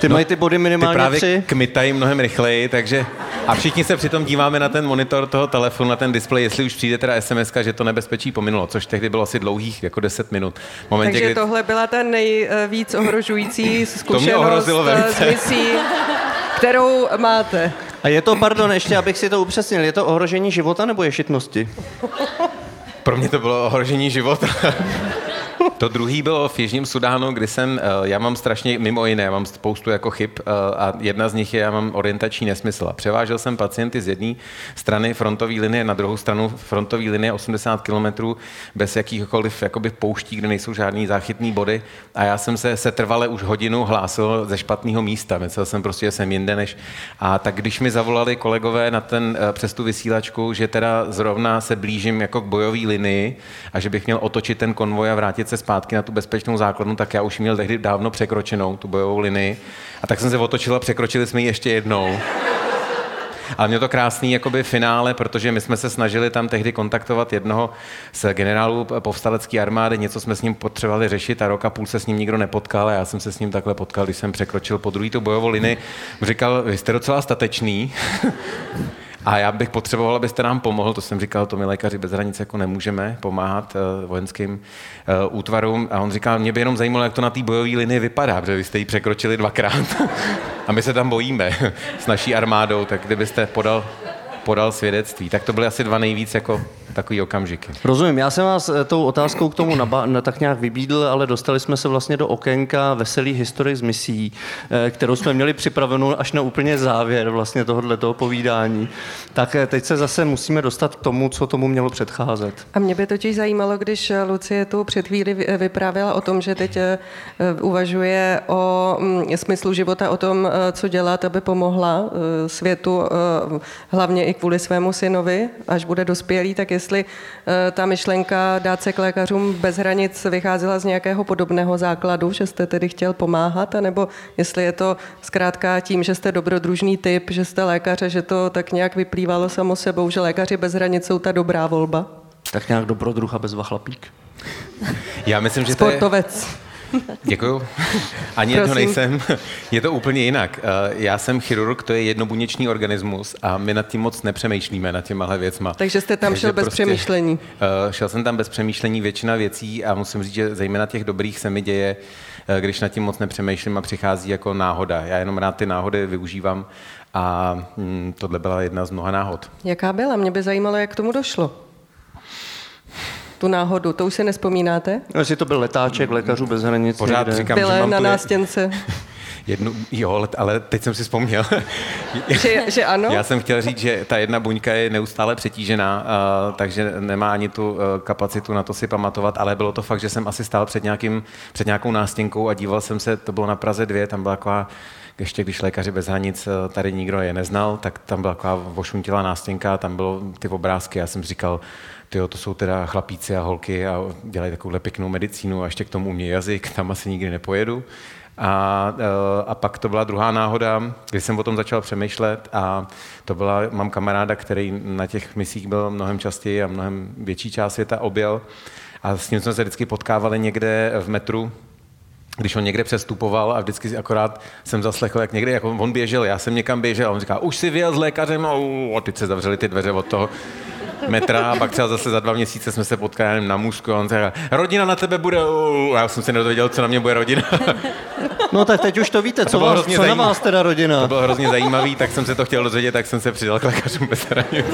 Ty no, mají ty body minimálně ty právě tři. kmitají mnohem rychleji, takže a všichni se přitom díváme na ten monitor toho telefonu, na ten displej, jestli už přijde teda SMS, že to nebezpečí pominulo, což tehdy bylo asi dlouhých, jako 10 minut. Momentě, takže kdy... tohle byla ta nejvíc ohrožující zkušenost z misí kterou máte. A je to, pardon, ještě abych si to upřesnil, je to ohrožení života nebo ješitnosti? Pro mě to bylo ohrožení života. To druhý bylo v Jižním Sudánu, kdy jsem, eh, já mám strašně, mimo jiné, mám spoustu jako chyb eh, a jedna z nich je, já mám orientační nesmysl. Převážel jsem pacienty z jedné strany frontové linie na druhou stranu frontové linie 80 km bez jakýchkoliv jakoby pouští, kde nejsou žádný záchytní body a já jsem se setrvale už hodinu hlásil ze špatného místa. Myslel jsem prostě, že jsem jinde než... A tak když mi zavolali kolegové na ten, eh, přes tu vysílačku, že teda zrovna se blížím jako k bojové linii a že bych měl otočit ten konvoj a vrátit se zpátky na tu bezpečnou základnu, tak já už měl tehdy dávno překročenou tu bojovou linii. A tak jsem se otočil a překročili jsme ji ještě jednou. Ale mělo to krásný jakoby finále, protože my jsme se snažili tam tehdy kontaktovat jednoho z generálů povstalecké armády, něco jsme s ním potřebovali řešit a rok a půl se s ním nikdo nepotkal a já jsem se s ním takhle potkal, když jsem překročil po druhý tu bojovou linii. Říkal, vy jste docela statečný. A já bych potřeboval, abyste nám pomohl, to jsem říkal, to my lékaři bez hranic jako nemůžeme pomáhat uh, vojenským uh, útvarům. A on říkal, mě by jenom zajímalo, jak to na té bojové linii vypadá, protože vy jste ji překročili dvakrát a my se tam bojíme s naší armádou, tak kdybyste podal, podal svědectví. Tak to byly asi dva nejvíc jako takový okamžiky. Rozumím, já jsem vás eh, tou otázkou k tomu naba- na, tak nějak vybídl, ale dostali jsme se vlastně do okénka veselý historii z misí, eh, kterou jsme měli připravenou až na úplně závěr vlastně tohohle toho povídání. Tak eh, teď se zase musíme dostat k tomu, co tomu mělo předcházet. A mě by totiž zajímalo, když Lucie tu před chvíli vy- vyprávěla o tom, že teď uvažuje o mm, smyslu života, o tom, co dělat, aby pomohla světu, hlavně i kvůli svému synovi, až bude dospělý, tak jestli eh, ta myšlenka dát se k lékařům bez hranic vycházela z nějakého podobného základu, že jste tedy chtěl pomáhat, anebo jestli je to zkrátka tím, že jste dobrodružný typ, že jste lékař a že to tak nějak vyplývalo samo sebou, že lékaři bez hranic jsou ta dobrá volba. Tak nějak dobrodruha bez vachlapík. Já myslím, že to je... Děkuju. Ani jedno nejsem. Je to úplně jinak. Eh, Já jsem chirurg, to je jednobuněčný organismus a my nad tím moc nepřemýšlíme, nad těmahle věcma. Takže jste tam šel bez přemýšlení. eh, Šel jsem tam bez přemýšlení většina věcí a musím říct, že zejména těch dobrých se mi děje, eh, když nad tím moc nepřemýšlím a přichází jako náhoda. Já jenom rád ty náhody využívám a hm, tohle byla jedna z mnoha náhod. Jaká byla? Mě by zajímalo, jak k tomu došlo. Tu náhodu, to už si nespomínáte? No, Jestli to byl letáček lékařů bez hranic. Pořád někde. říkám, že Byle mám na tu nástěnce. jednu, jo, ale- teď jsem si vzpomněl. Že, že ano? Já jsem chtěl říct, že ta jedna buňka je neustále přetížená, uh, takže nemá ani tu uh, kapacitu na to si pamatovat, ale bylo to fakt, že jsem asi stál před, nějakým, před nějakou nástěnkou a díval jsem se, to bylo na Praze 2, tam byla taková ještě když lékaři bez hranic eh, tady nikdo je neznal, tak tam byla taková vošuntilá nástěnka, tam bylo ty obrázky, já jsem si říkal, tyjo, to jsou teda chlapíci a holky a dělají takovouhle pěknou medicínu a ještě k tomu umějí jazyk, tam asi nikdy nepojedu. A, eh, a pak to byla druhá náhoda, kdy jsem o tom začal přemýšlet a to byla, mám kamaráda, který na těch misích byl mnohem častěji a mnohem větší část světa objel. A s ním jsme se vždycky potkávali někde v metru, když on někde přestupoval a vždycky akorát jsem zaslechl, jak někde, jak on, běžel, já jsem někam běžel a on říká, už si vyjel s lékařem, no, a teď se zavřeli ty dveře od toho metra a pak třeba zase za dva měsíce jsme se potkali na můzku a on říká, rodina na tebe bude, a já jsem si nedověděl, co na mě bude rodina. No tak teď už to víte, co, vás, co na vás teda rodina? To bylo hrozně zajímavý, tak jsem se to chtěl dozvědět, tak jsem se přidal k lékařům bez hranic.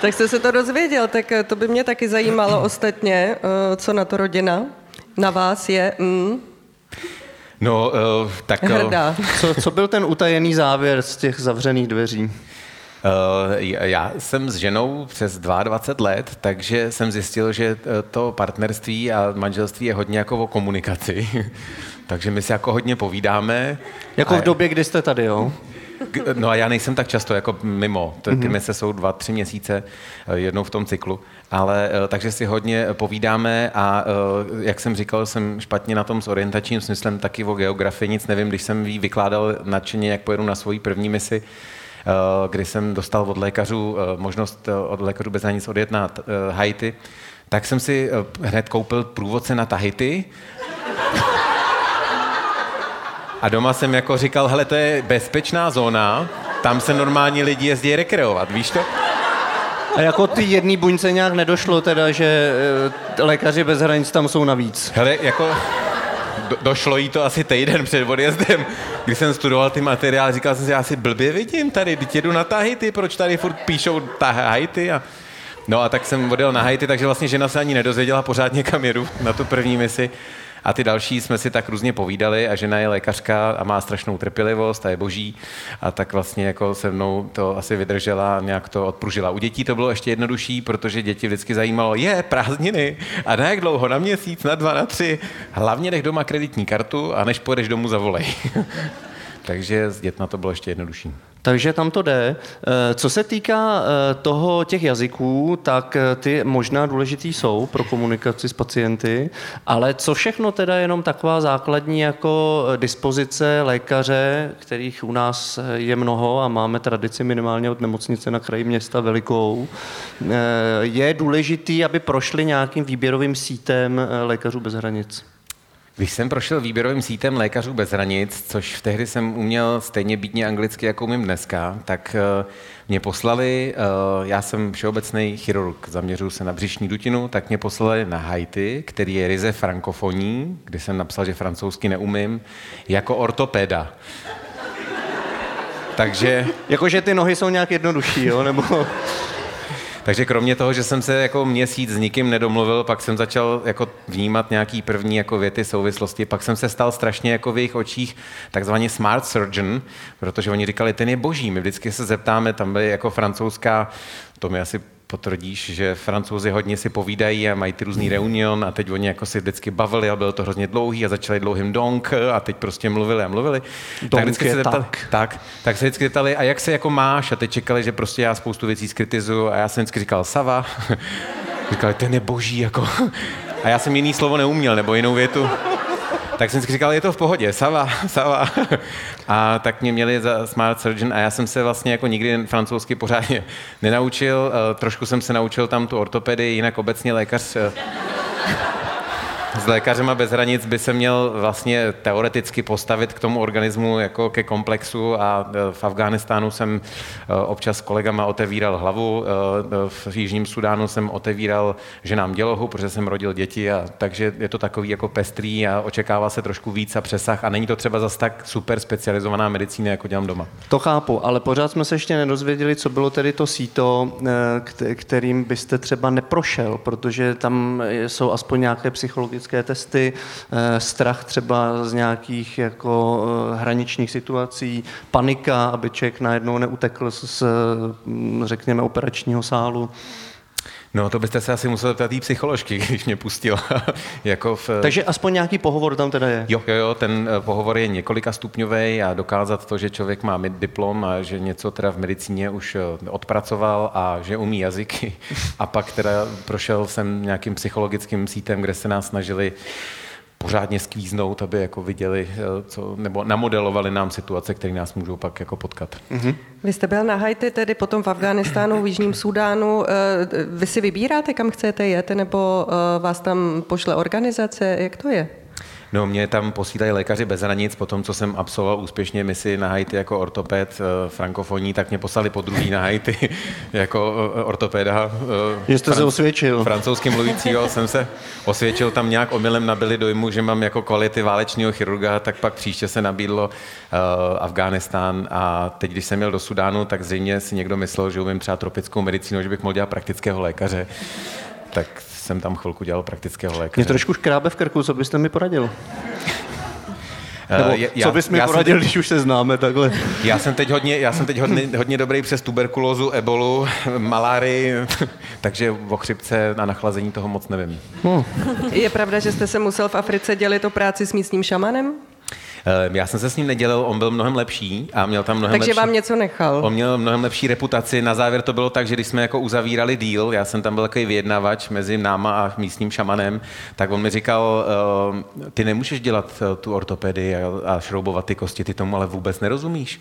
Tak jste se to dozvěděl, tak eh, to by mě taky zajímalo ostatně, eh, co na to rodina na vás je mm, No, uh, tak... hrdá. Co, co byl ten utajený závěr z těch zavřených dveří? Uh, já jsem s ženou přes 22 let, takže jsem zjistil, že eh, to partnerství a manželství je hodně jako o komunikaci. takže my si jako hodně povídáme. Jako v době, kdy jste tady, jo? No a já nejsem tak často jako mimo. Ty mise jsou dva, tři měsíce, eh, jednou v tom cyklu. Ale eh, takže si hodně povídáme a eh, jak jsem říkal, jsem špatně na tom s orientačním smyslem, taky o geografii nic nevím. Když jsem jí vykládal nadšeně, jak pojedu na svoji první misi, eh, kdy jsem dostal od lékařů eh, možnost eh, od lékařů bez hranic odjet na eh, Haiti, tak jsem si eh, hned koupil průvodce na Tahiti a doma jsem jako říkal, hele, to je bezpečná zóna, tam se normální lidi jezdí rekreovat, víš to? A jako ty jedný buňce nějak nedošlo teda, že eh, lékaři bez hranic tam jsou navíc. Hele, jako do, došlo jí to asi týden před odjezdem, když jsem studoval ty materiály, říkal jsem si, já si blbě vidím tady, teď jedu na Tahiti, proč tady furt píšou ta Haiti a... No a tak jsem odjel na Haiti, takže vlastně žena se ani nedozvěděla pořádně, kam jedu na tu první misi. A ty další jsme si tak různě povídali a žena je lékařka a má strašnou trpělivost a je boží a tak vlastně jako se mnou to asi vydržela nějak to odpružila. U dětí to bylo ještě jednodušší, protože děti vždycky zajímalo, je prázdniny a na jak dlouho, na měsíc, na dva, na tři. Hlavně nech doma kreditní kartu a než pojedeš domů zavolej. Takže s dětma to bylo ještě jednodušší. Takže tam to jde. Eh, Co se týká eh, toho těch jazyků, tak eh, ty možná důležitý jsou pro komunikaci s pacienty, ale co všechno teda je jenom taková základní jako dispozice lékaře, kterých u nás je mnoho a máme tradici minimálně od nemocnice na kraji města velikou, je důležitý, aby prošli nějakým výběrovým sítem lékařů bez hranic. Když jsem prošel výběrovým sítem lékařů bez hranic, což v tehdy jsem uměl stejně býtně anglicky, jako umím dneska, tak eh, mě poslali, eh, já jsem všeobecný chirurg, zaměřuji se na břišní dutinu, tak mě poslali na Haiti, který je ryze frankofoní, kdy jsem napsal, že francouzsky neumím, jako ortopeda. Takže Jakože ty nohy jsou nějak jednodušší, jo? nebo... Takže kromě toho, že jsem se jako měsíc s nikým nedomluvil, pak jsem začal jako vnímat nějaký první jako věty souvislosti, pak jsem se stal strašně jako v jejich očích takzvaně smart surgeon, protože oni říkali, ten je boží. My vždycky se zeptáme, tam byly jako francouzská, to mi asi potvrdíš, že francouzi hodně si povídají a mají ty různý reunion a teď oni jako si vždycky bavili a bylo to hrozně dlouhý a začali dlouhým donk a teď prostě mluvili a mluvili. Donk tak vždycky se zeptali, tak. tak, tak se vždycky zeptali, a jak se jako máš? A teď čekali, že prostě já spoustu věcí skritizuju a já jsem vždycky říkal Sava. Říkali, ten je boží, jako. A já jsem jiný slovo neuměl, nebo jinou větu. Tak jsem si říkal, je to v pohodě, Sava, Sava. A tak mě měli za Smart Surgeon a já jsem se vlastně jako nikdy francouzsky pořádně nenaučil. Eh, Trošku jsem se naučil tam tu ortopedii, jinak obecně lékař eh, s lékařema bez hranic by se měl vlastně teoreticky postavit k tomu organismu jako ke komplexu a e, v Afghánistánu jsem e, občas s kolegama otevíral hlavu, e, v Jižním Sudánu jsem otevíral ženám dělohu, protože jsem rodil děti a takže je to takový jako pestrý a očekává se trošku víc a přesah a není to třeba zas tak super specializovaná medicína, jako dělám doma. To chápu, ale pořád jsme se ještě nedozvěděli, co bylo tedy to síto, kte- kterým byste třeba neprošel, protože tam jsou aspoň nějaké psychologické testy, eh, strach třeba z nějakých jako eh, hraničních situací, panika, aby člověk najednou neutekl z, řekněme, operačního sálu. No to byste se asi musel ptát té psycholožky, když mě pustila. jako v, Takže aspoň nějaký pohovor tam teda je. Jo, jo, jo, ten eh, pohovor je několika stupňový a dokázat to, že člověk má mít diplom a že něco teda v medicíně už eh, odpracoval a že umí jazyky. A pak teda prošel jsem nějakým psychologickým sítem, kde se nás snažili pořádně skvíznout, aby jako viděli, eh, co, nebo namodelovali nám situace, které nás můžou pak jako potkat. Mm-hmm. Vy jste byl na Haiti, tedy potom v Afghánistánu, v Jižním Súdánu. Eh, Vy si vybíráte, kam chcete jet, nebo eh, vás tam pošle organizace? Jak to je? No, mě tam posílají lékaři bez hranic, po tom, co jsem absolvoval úspěšně misi na Haiti jako ortoped eh, frankofoní, tak mě poslali po druhý na Haiti jako eh, ortopeda. eh, Že jste se osvědčil. Francouzsky mluvícího jsem se osvědčil, tam nějak omylem nabili dojmu, že mám jako kvality válečného chirurga, tak pak příště se nabídlo uh, Afghánistán a teď, když jsem měl do Sudánu, tak zřejmě si někdo myslel, že umím třeba tropickou medicínu, že bych mohl dělat praktického lékaře. Tak jsem tam chvilku dělal praktického lékaře. Mě trošku škrábe v krku, co byste mi poradil? Eh, Nebo je- co bys mi já poradil, teď- když už se známe takhle? Já jsem teď hodně, já jsem teď hodně, hodně dobrý přes tuberkulózu, ebolu, malárii, takže o chřipce a nachlazení toho moc nevím. Je pravda, že jste se musel v Africe dělit o práci s místním šamanem? Eh, Já jsem se s ním nedělal, on byl mnohem lepší a měl tam mnohem Takže lepší... vám něco nechal? On měl mnohem lepší reputaci. Na závěr to bylo tak, že když jsme jako uzavírali díl, já jsem tam byl takový vyjednavač mezi náma a místním šamanem, tak on mi říkal, eh, ty nemůžeš dělat eh, tu ortopedii a, šroubovat ty kosti, ty tomu ale vůbec nerozumíš.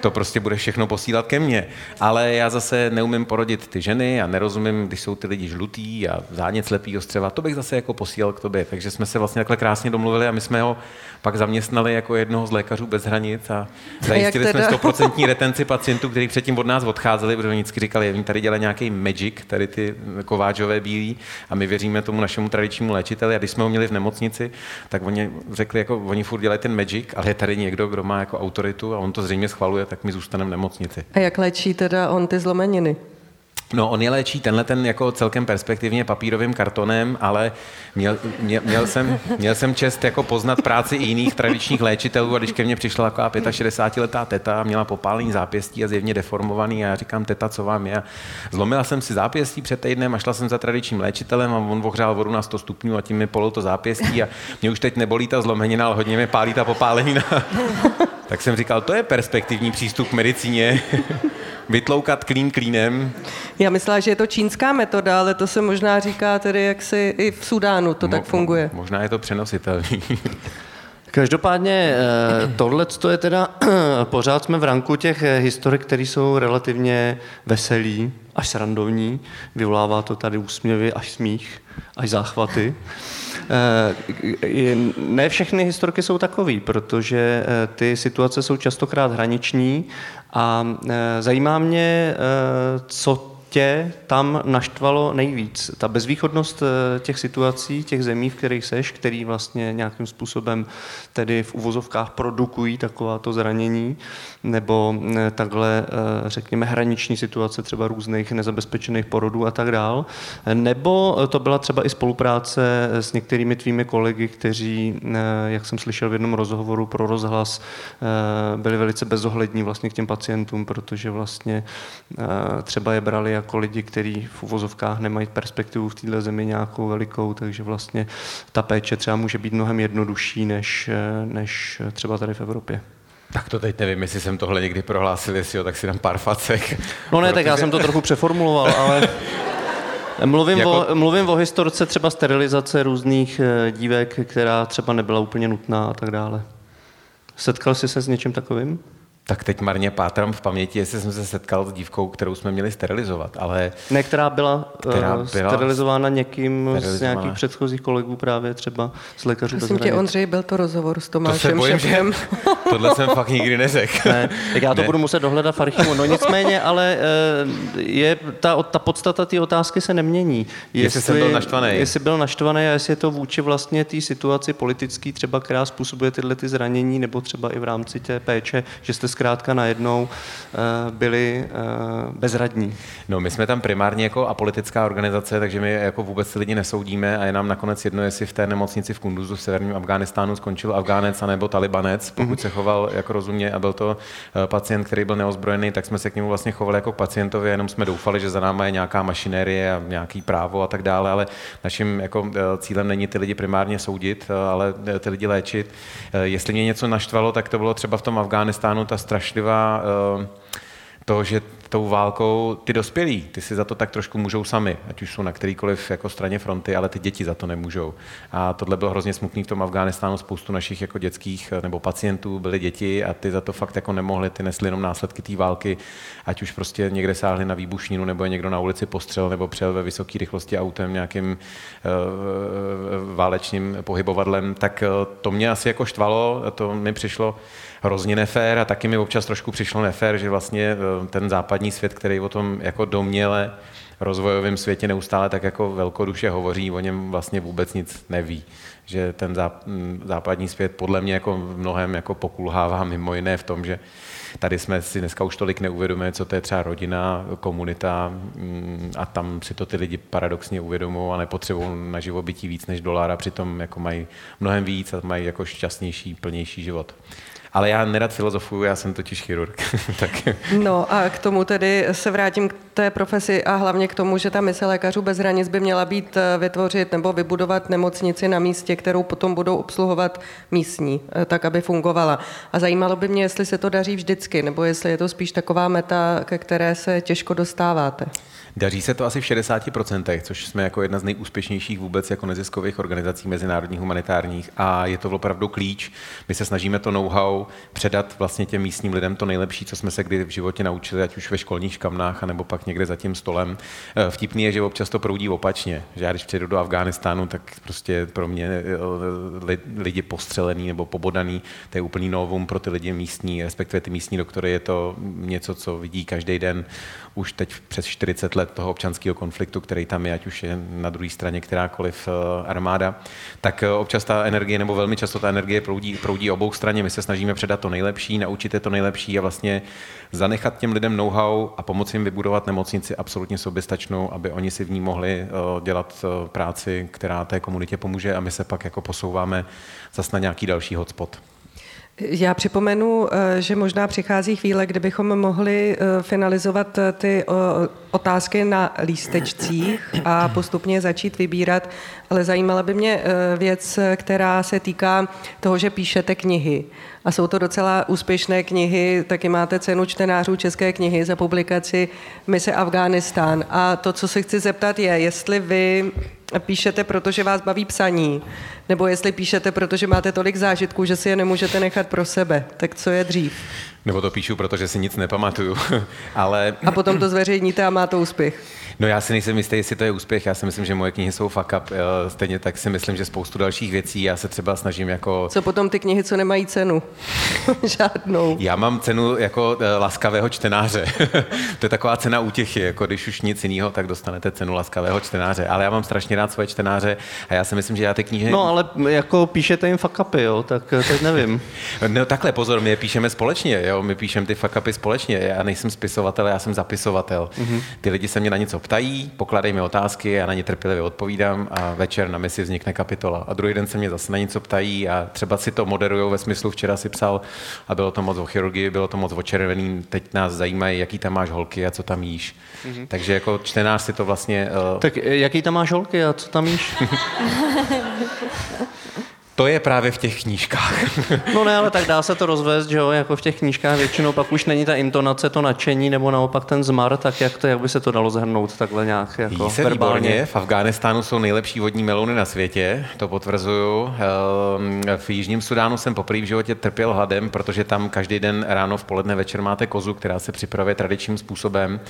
To prostě bude všechno posílat ke mně. Ale já zase neumím porodit ty ženy a nerozumím, když jsou ty lidi žlutý a zánět slepýho střeva, to bych zase jako posílal k tobě. Takže jsme se vlastně takhle krásně domluvili a my jsme ho pak zaměstnali jako jednoho z lékařů bez hranic a zajistili jsme teda? 100% retenci pacientů, kteří předtím od nás odcházeli, protože oni vždycky říkali, oni tady dělají nějaký magic, tady ty kováčové bílí a my věříme tomu našemu tradičnímu léčiteli a když jsme ho měli v nemocnici, tak oni řekli, jako oni furt dělají ten magic, ale je tady někdo, kdo má jako autoritu a on to zřejmě schvaluje, tak my zůstaneme v nemocnici. A jak léčí teda on ty zlomeniny? No, on je léčí tenhle ten jako celkem perspektivně papírovým kartonem, ale měl, měl, měl, jsem, měl jsem čest jako poznat práci i jiných tradičních léčitelů a když ke mně přišla taková 65-letá teta, měla popálení zápěstí a zjevně deformovaný a já říkám, teta, co vám je? Zlomila jsem si zápěstí před týdnem a šla jsem za tradičním léčitelem a on ohřál vodu na 100 stupňů a tím mi polil to zápěstí a mě už teď nebolí ta zlomenina, ale hodně mi pálí ta popálenina. Tak jsem říkal, to je perspektivní přístup k medicíně. Vytloukat klín klínem. Já myslela, že je to čínská metoda, ale to se možná říká tedy, jak si i v Sudánu to tak Mo- funguje. Možná je to přenositelný. Každopádně tohle je teda, pořád jsme v ranku těch eh, historik, které jsou relativně veselý, až srandovní, vyvolává to tady úsměvy, až smích, až záchvaty. Eh, Ne všechny historky jsou takový, protože eh, ty situace jsou častokrát hraniční a eh, zajímá mě, co tě tam naštvalo nejvíc? Ta bezvýchodnost eh, těch situací, těch zemí, v kterých seš, který vlastně nějakým způsobem tedy v uvozovkách produkují takováto zranění, nebo eh, takhle, eh, řekněme, hraniční situace třeba různých nezabezpečených porodů a tak dál, nebo to byla třeba i spolupráce s některými tvými kolegy, kteří, jak jsem slyšel v jednom rozhovoru pro rozhlas, byli velice bezohlední vlastně k těm pacientům, protože vlastně třeba je brali jako lidi, kteří v uvozovkách nemají perspektivu v této zemi nějakou velikou, takže vlastně ta péče třeba může být mnohem jednodušší než, než třeba tady v Evropě. Tak to teď nevím, jestli jsem tohle někdy prohlásil, jestli jo, tak si dám pár facek. No ne, tak já jsem to trochu přeformuloval, ale mluvím, jako... o, mluvím o historce třeba sterilizace různých eh, dívek, která třeba nebyla úplně nutná a tak dále. Setkal jsi se s něčím takovým? Tak teď marně pátrám v paměti, jestli jsem se setkal s dívkou, kterou jsme měli sterilizovat, ale... Ne, která byla, která uh, byla sterilizována někým z nějakých předchozích kolegů právě třeba z lékařů Myslím tě, Ondřej, byl to rozhovor s Tomášem to se bojím, Šepkem. Že tohle jsem fakt nikdy neřekl. Ne, tak já to ne. budu muset dohledat v archivu. No nicméně, ale uh, je, ta, ta podstata té otázky se nemění. Jestli, jestli jsem byl naštvaný. Jestli byl naštvaný a jestli je to vůči vlastně té situaci politické, třeba která způsobuje tyhle ty zranění, nebo třeba i v rámci té péče, že jste zkrátka najednou eh, byli eh, bezradní. No, my jsme tam primárně jako apolitická organizace, takže my jako vůbec ty lidi nesoudíme a je nám nakonec jedno, jestli v té nemocnici v Kunduzu v severním Afghánistánu skončil Afgánec anebo Talibanec. Pokud mm-hmm. se choval jako rozumně a byl to eh, pacient, který byl neozbrojený, tak jsme se k němu vlastně chovali jako k pacientovi, jenom jsme doufali, že za náma je nějaká mašinérie a nějaký právo a tak dále, ale naším jako cílem není ty lidi primárně soudit, ale ty lidi léčit. Jestli mě něco naštvalo, tak to bylo třeba v tom Afghánistánu ta strašlivá perspektiva eh, toho, že tou válkou ty dospělí, ty si za to tak trošku můžou sami, ať už jsou na kterýkoliv jako straně fronty, ale ty děti za to nemůžou. A tohle bylo hrozně smutný v tom Afghánistánu, spoustu našich jako dětských eh, nebo pacientů byly děti a ty za to fakt jako nemohli, ty nesli jenom následky té války, ať už prostě někde sáhli na výbušninu, nebo je někdo na ulici postřel, nebo přel ve vysoké rychlosti autem nějakým uh, válečným pohybovadlem, tak to mě asi jako štvalo, to mi přišlo hrozně nefér a taky mi občas trošku přišlo nefér, že vlastně ten západ západní svět, který o tom jako doměle rozvojovém světě neustále tak jako velkoduše hovoří, o něm vlastně vůbec nic neví. Že ten západní svět podle mě jako v mnohem jako pokulhává mimo jiné v tom, že tady jsme si dneska už tolik neuvědomili, co to je třeba rodina, komunita mm, a tam si to ty lidi paradoxně uvědomují a nepotřebují na živobytí víc než dolar a přitom jako mají mnohem víc a mají jako šťastnější, plnější život. Ale já nerad filozofuju, já jsem totiž chirurg. tak. No a k tomu tedy se vrátím k té profesi a hlavně k tomu, že ta mise lékařů bez hranic by měla být eh, vytvořit nebo vybudovat nemocnici na místě, kterou potom budou obsluhovat místní, eh, tak aby fungovala. A zajímalo by mě, jestli se to daří vždycky, nebo jestli je to spíš taková meta, ke které se těžko dostáváte. Daří se to asi v 60%, což jsme jako jedna z nejúspěšnějších vůbec jako neziskových organizací mezinárodních humanitárních a je to opravdu klíč. My se snažíme to know-how předat vlastně těm místním lidem to nejlepší, co jsme se kdy v životě naučili, ať už ve školních škamnách, anebo pak někde za tím stolem. Eh, vtipný je, že občas to proudí opačně, že já když přijedu do Afghánistánu, tak prostě pro mě eh, lidi postřelený nebo pobodaný, to je úplný novum pro ty lidi místní, respektive ty místní doktory, je to něco, co vidí každý den už teď přes 40 let toho občanského konfliktu, který tam je, ať už je na druhé straně kterákoliv eh, armáda, tak eh, občas ta energie, nebo velmi často ta energie proudí, proudí obou straně. My se snažíme předat to nejlepší, naučit je to nejlepší a vlastně zanechat těm lidem know-how a pomoci jim vybudovat nemocnici absolutně soběstačnou, aby oni si v ní mohli eh, dělat práci, která té komunitě pomůže a my se pak jako posouváme zase na nějaký další hotspot. Já připomenu, eh, že možná přichází chvíle, kdybychom mohli eh, finalizovat eh, ty otázky na lístečcích a postupně začít vybírat, ale zajímala by mě věc, která se týká toho, že píšete knihy. A jsou to docela úspěšné knihy, taky máte cenu čtenářů České knihy za publikaci Mise Afghánistán. A to, co se chci zeptat, je, jestli vy píšete, protože vás baví psaní, Nebo jestli píšete, protože máte tolik zážitků, že si je nemůžete nechat pro sebe. Tak co je dřív? Nebo to píšu, protože si nic nepamatuju. Ale... A potom to zveřejníte a má to úspěch. No já si nejsem jistý, jestli to je úspěch. Já si myslím, že moje knihy jsou fuck up. Stejně tak si myslím, že spoustu dalších věcí já se třeba snažím jako... Co potom ty knihy, co nemají cenu? Žádnou. Já mám cenu jako eh, laskavého čtenáře. to je taková cena útěchy, jako když už nic jiného, tak dostanete cenu laskavého čtenáře. Ale já mám strašně rád svoje čtenáře a já si myslím, že já ty knihy... No ale jako píšete jim fuck upy, jo, tak eh, teď nevím. no takhle, pozor, my je píšeme společně, jo, my píšeme ty fuck upy společně. Já nejsem spisovatel, já jsem zapisovatel. Mm-hmm. Ty lidi se mě na něco ptají, pokládají mi otázky, já na ně trpělivě odpovídám a večer na misi vznikne kapitola. A druhý den se mě zase na něco ptají a třeba si to moderují ve smyslu, včera si psal a bylo to moc o chirurgii, bylo to moc o červený, teď nás zajímají, jaký tam máš holky a co tam jíš. Mm-hmm. Takže jako čtenář si to vlastně... Uh... Tak jaký tam máš holky a co tam jíš? To je právě v těch knížkách. no ne, ale tak dá se to rozvést, že jo, jako v těch knížkách většinou pak už není ta intonace, to nadšení, nebo naopak ten zmar, tak jak, to, jak by se to dalo zhrnout takhle nějak jako Jí se verbálně. Výborně. V Afghánistánu jsou nejlepší vodní melouny na světě, to potvrzuju. Ehm, v Jižním Sudánu jsem poprvé v životě trpěl hladem, protože tam každý den ráno, v poledne, večer máte kozu, která se připravuje tradičním způsobem.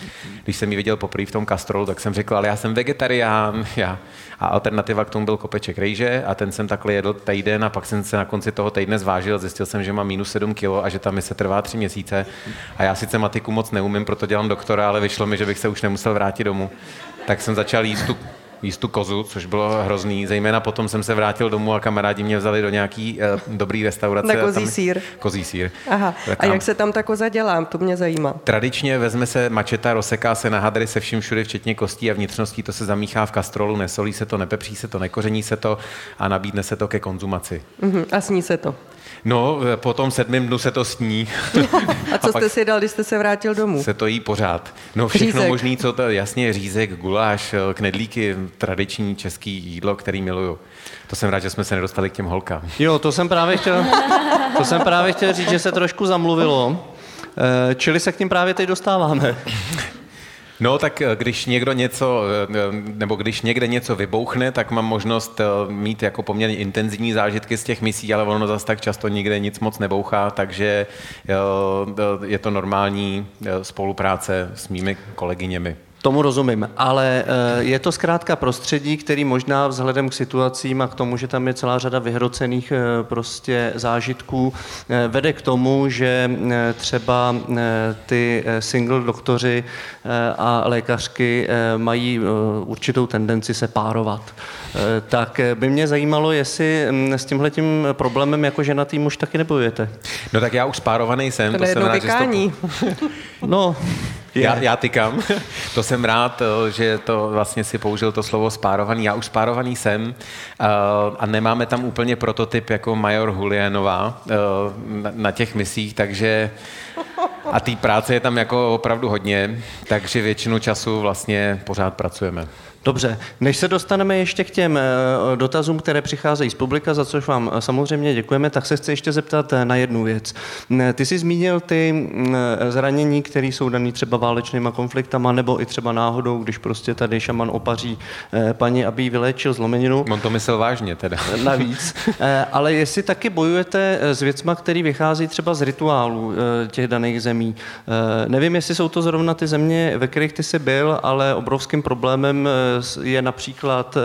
Když jsem ji viděl poprvé v tom kastrolu, tak jsem řekl, ale já jsem vegetarián. Já. A alternativa k tomu byl kopeček rejže a ten jsem takhle jedl tady týden a pak jsem se na konci toho týdne zvážil, zjistil jsem, že mám minus 7 kilo a že ta mise trvá tři měsíce. A já sice matiku moc neumím, proto dělám doktora, ale vyšlo mi, že bych se už nemusel vrátit domů. Tak jsem začal jíst tu jíst tu kozu, což bylo hrozný. Zejména potom jsem se vrátil domů a kamarádi mě vzali do nějaký uh, dobrý restaurace. Na kozí tam, sír. Kozí sír. Aha. a jak se tam ta koza dělá? To mě zajímá. Tradičně vezme se mačeta, rozseká se na hadry se vším všude, včetně kostí a vnitřností, to se zamíchá v kastrolu, nesolí se to, nepepří se to, nekoření se to a nabídne se to ke konzumaci. Uh-huh. A sní se to. No, po tom sedmém dnu se to sní. A co a jste si dal, když jste se vrátil domů? Se to jí pořád. No všechno možné, co to, jasně, řízek, guláš, knedlíky, tradiční český jídlo, který miluju. To jsem rád, že jsme se nedostali k těm holkám. Jo, to jsem právě chtěl, to jsem právě chtěl říct, že se trošku zamluvilo. Eh, čili se k tím právě teď dostáváme. No tak eh, když někdo něco, eh, nebo když někde něco vybouchne, tak mám možnost eh, mít jako poměrně intenzivní zážitky z těch misí, ale ono zase tak často nikde nic moc nebouchá, takže je to normální spolupráce s mými kolegyněmi. Tomu rozumím, ale eh, je to zkrátka prostředí, který možná vzhledem k situacím a k tomu, že tam je celá řada vyhrocených eh, prostě zážitků, eh, vede k tomu, že třeba ty single doktoři a lékařky mají určitou tendenci se párovat. Tak by mě zajímalo, jestli hm, s tímhletím problémem jako ženatý muž taky nebojujete. No tak já už spárovaný jsem. To, to jsem rád, že to... No, já, já tykám. to jsem rád, eh, že to vlastně si použil to slovo spárovaný. Já už spárovaný jsem eh, a nemáme tam úplně prototyp jako major Julianová eh, na těch misích, takže a té práce je tam jako opravdu hodně, takže většinu času vlastně pořád pracujeme. Dobře, než se dostaneme ještě k těm eh, dotazům, které přicházejí z publika, za což vám eh, samozřejmě děkujeme, tak se chci ještě zeptat eh, na jednu věc. Ty jsi zmínil ty mm, zranění, které jsou dané třeba válečnýma konfliktama, nebo i třeba náhodou, když prostě tady šaman opaří paní, aby ji vyléčil zlomeninu. On to myslel vážně teda. Navíc. Ale jestli taky bojujete s věcma, které vychází třeba z rituálů těch daných zemí. Nevím, jestli jsou to zrovna ty země, ve kterých ty jsi byl, ale obrovským problémem je například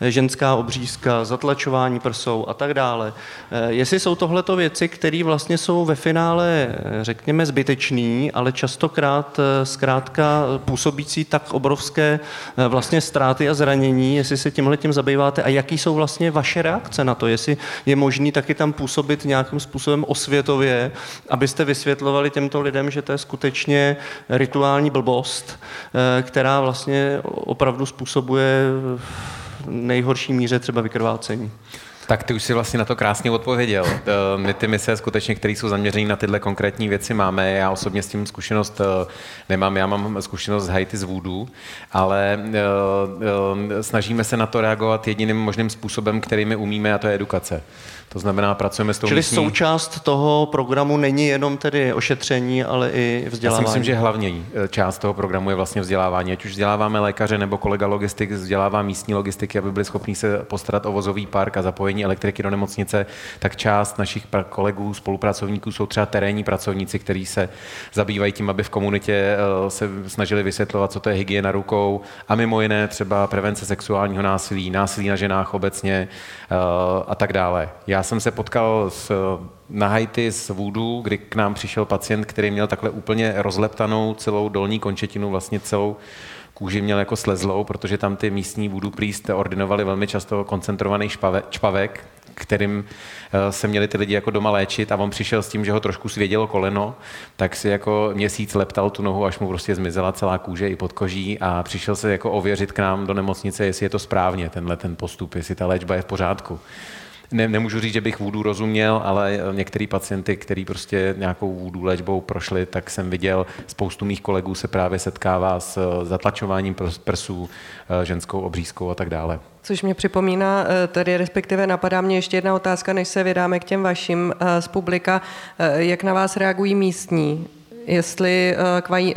eh, ženská obřízka, zatlačování prsou a tak dále. Eh, jestli jsou tohleto věci, které vlastně jsou ve finále, eh, řekněme, zbytečný, ale častokrát zkrátka působící tak obrovské vlastně ztráty a zranění, jestli se tímhle tím zabýváte a jaký jsou vlastně vaše reakce na to, jestli je možný taky tam působit nějakým způsobem osvětově, abyste vysvětlovali těmto lidem, že to je skutečně rituální blbost, která vlastně opravdu opravdu způsobuje v nejhorší míře třeba vykrvácení. Tak ty už si vlastně na to krásně odpověděl. Eh, my ty mise skutečně, které jsou zaměřené na tyhle konkrétní věci, máme. Já osobně s tím zkušenost eh, nemám, já mám zkušenost z Haiti z Voodoo, ale eh, snažíme se na to reagovat jediným možným způsobem, který my umíme, a to je edukace. To znamená, pracujeme s tou Čili místní... součást toho programu není jenom tedy ošetření, ale i vzdělávání. Já si myslím, že hlavní eh, část toho programu je vlastně vzdělávání. Ať už vzděláváme lékaře nebo kolega logistik vzdělává místní logistiky, aby byli schopni se postarat o vozový park a zapojení elektriky do nemocnice, tak část našich kolegů, spolupracovníků jsou třeba terénní pracovníci, kteří se zabývají tím, aby v komunitě eh, se snažili vysvětlovat, co to je hygiena rukou a mimo jiné třeba prevence sexuálního násilí, násilí na ženách obecně eh, a tak dále. Já jsem se potkal s na Haiti z Voodoo, kdy k nám přišel pacient, který měl takhle úplně rozleptanou celou dolní končetinu, vlastně celou kůži měl jako slezlou, protože tam ty místní voodoo priest ordinovali velmi často koncentrovaný špave, čpavek, kterým eh, se měli ty lidi jako doma léčit a on přišel s tím, že ho trošku svědělo koleno, tak si jako měsíc leptal tu nohu, až mu prostě zmizela celá kůže i pod koží a přišel se jako ověřit k nám do nemocnice, jestli je to správně, tenhle ten postup, jestli ta léčba je v pořádku ne, nemůžu říct, že bych vůdu rozuměl, ale některý pacienty, který prostě nějakou vůdu léčbou prošli, tak jsem viděl, spoustu mých kolegů se právě setkává s eh, zatlačováním prsů, eh, ženskou obřízkou a tak dále. Což mě připomíná, eh, tedy respektive napadá mě ještě jedna otázka, než se vydáme k těm vašim z publika. Jak na vás reagují místní? Jestli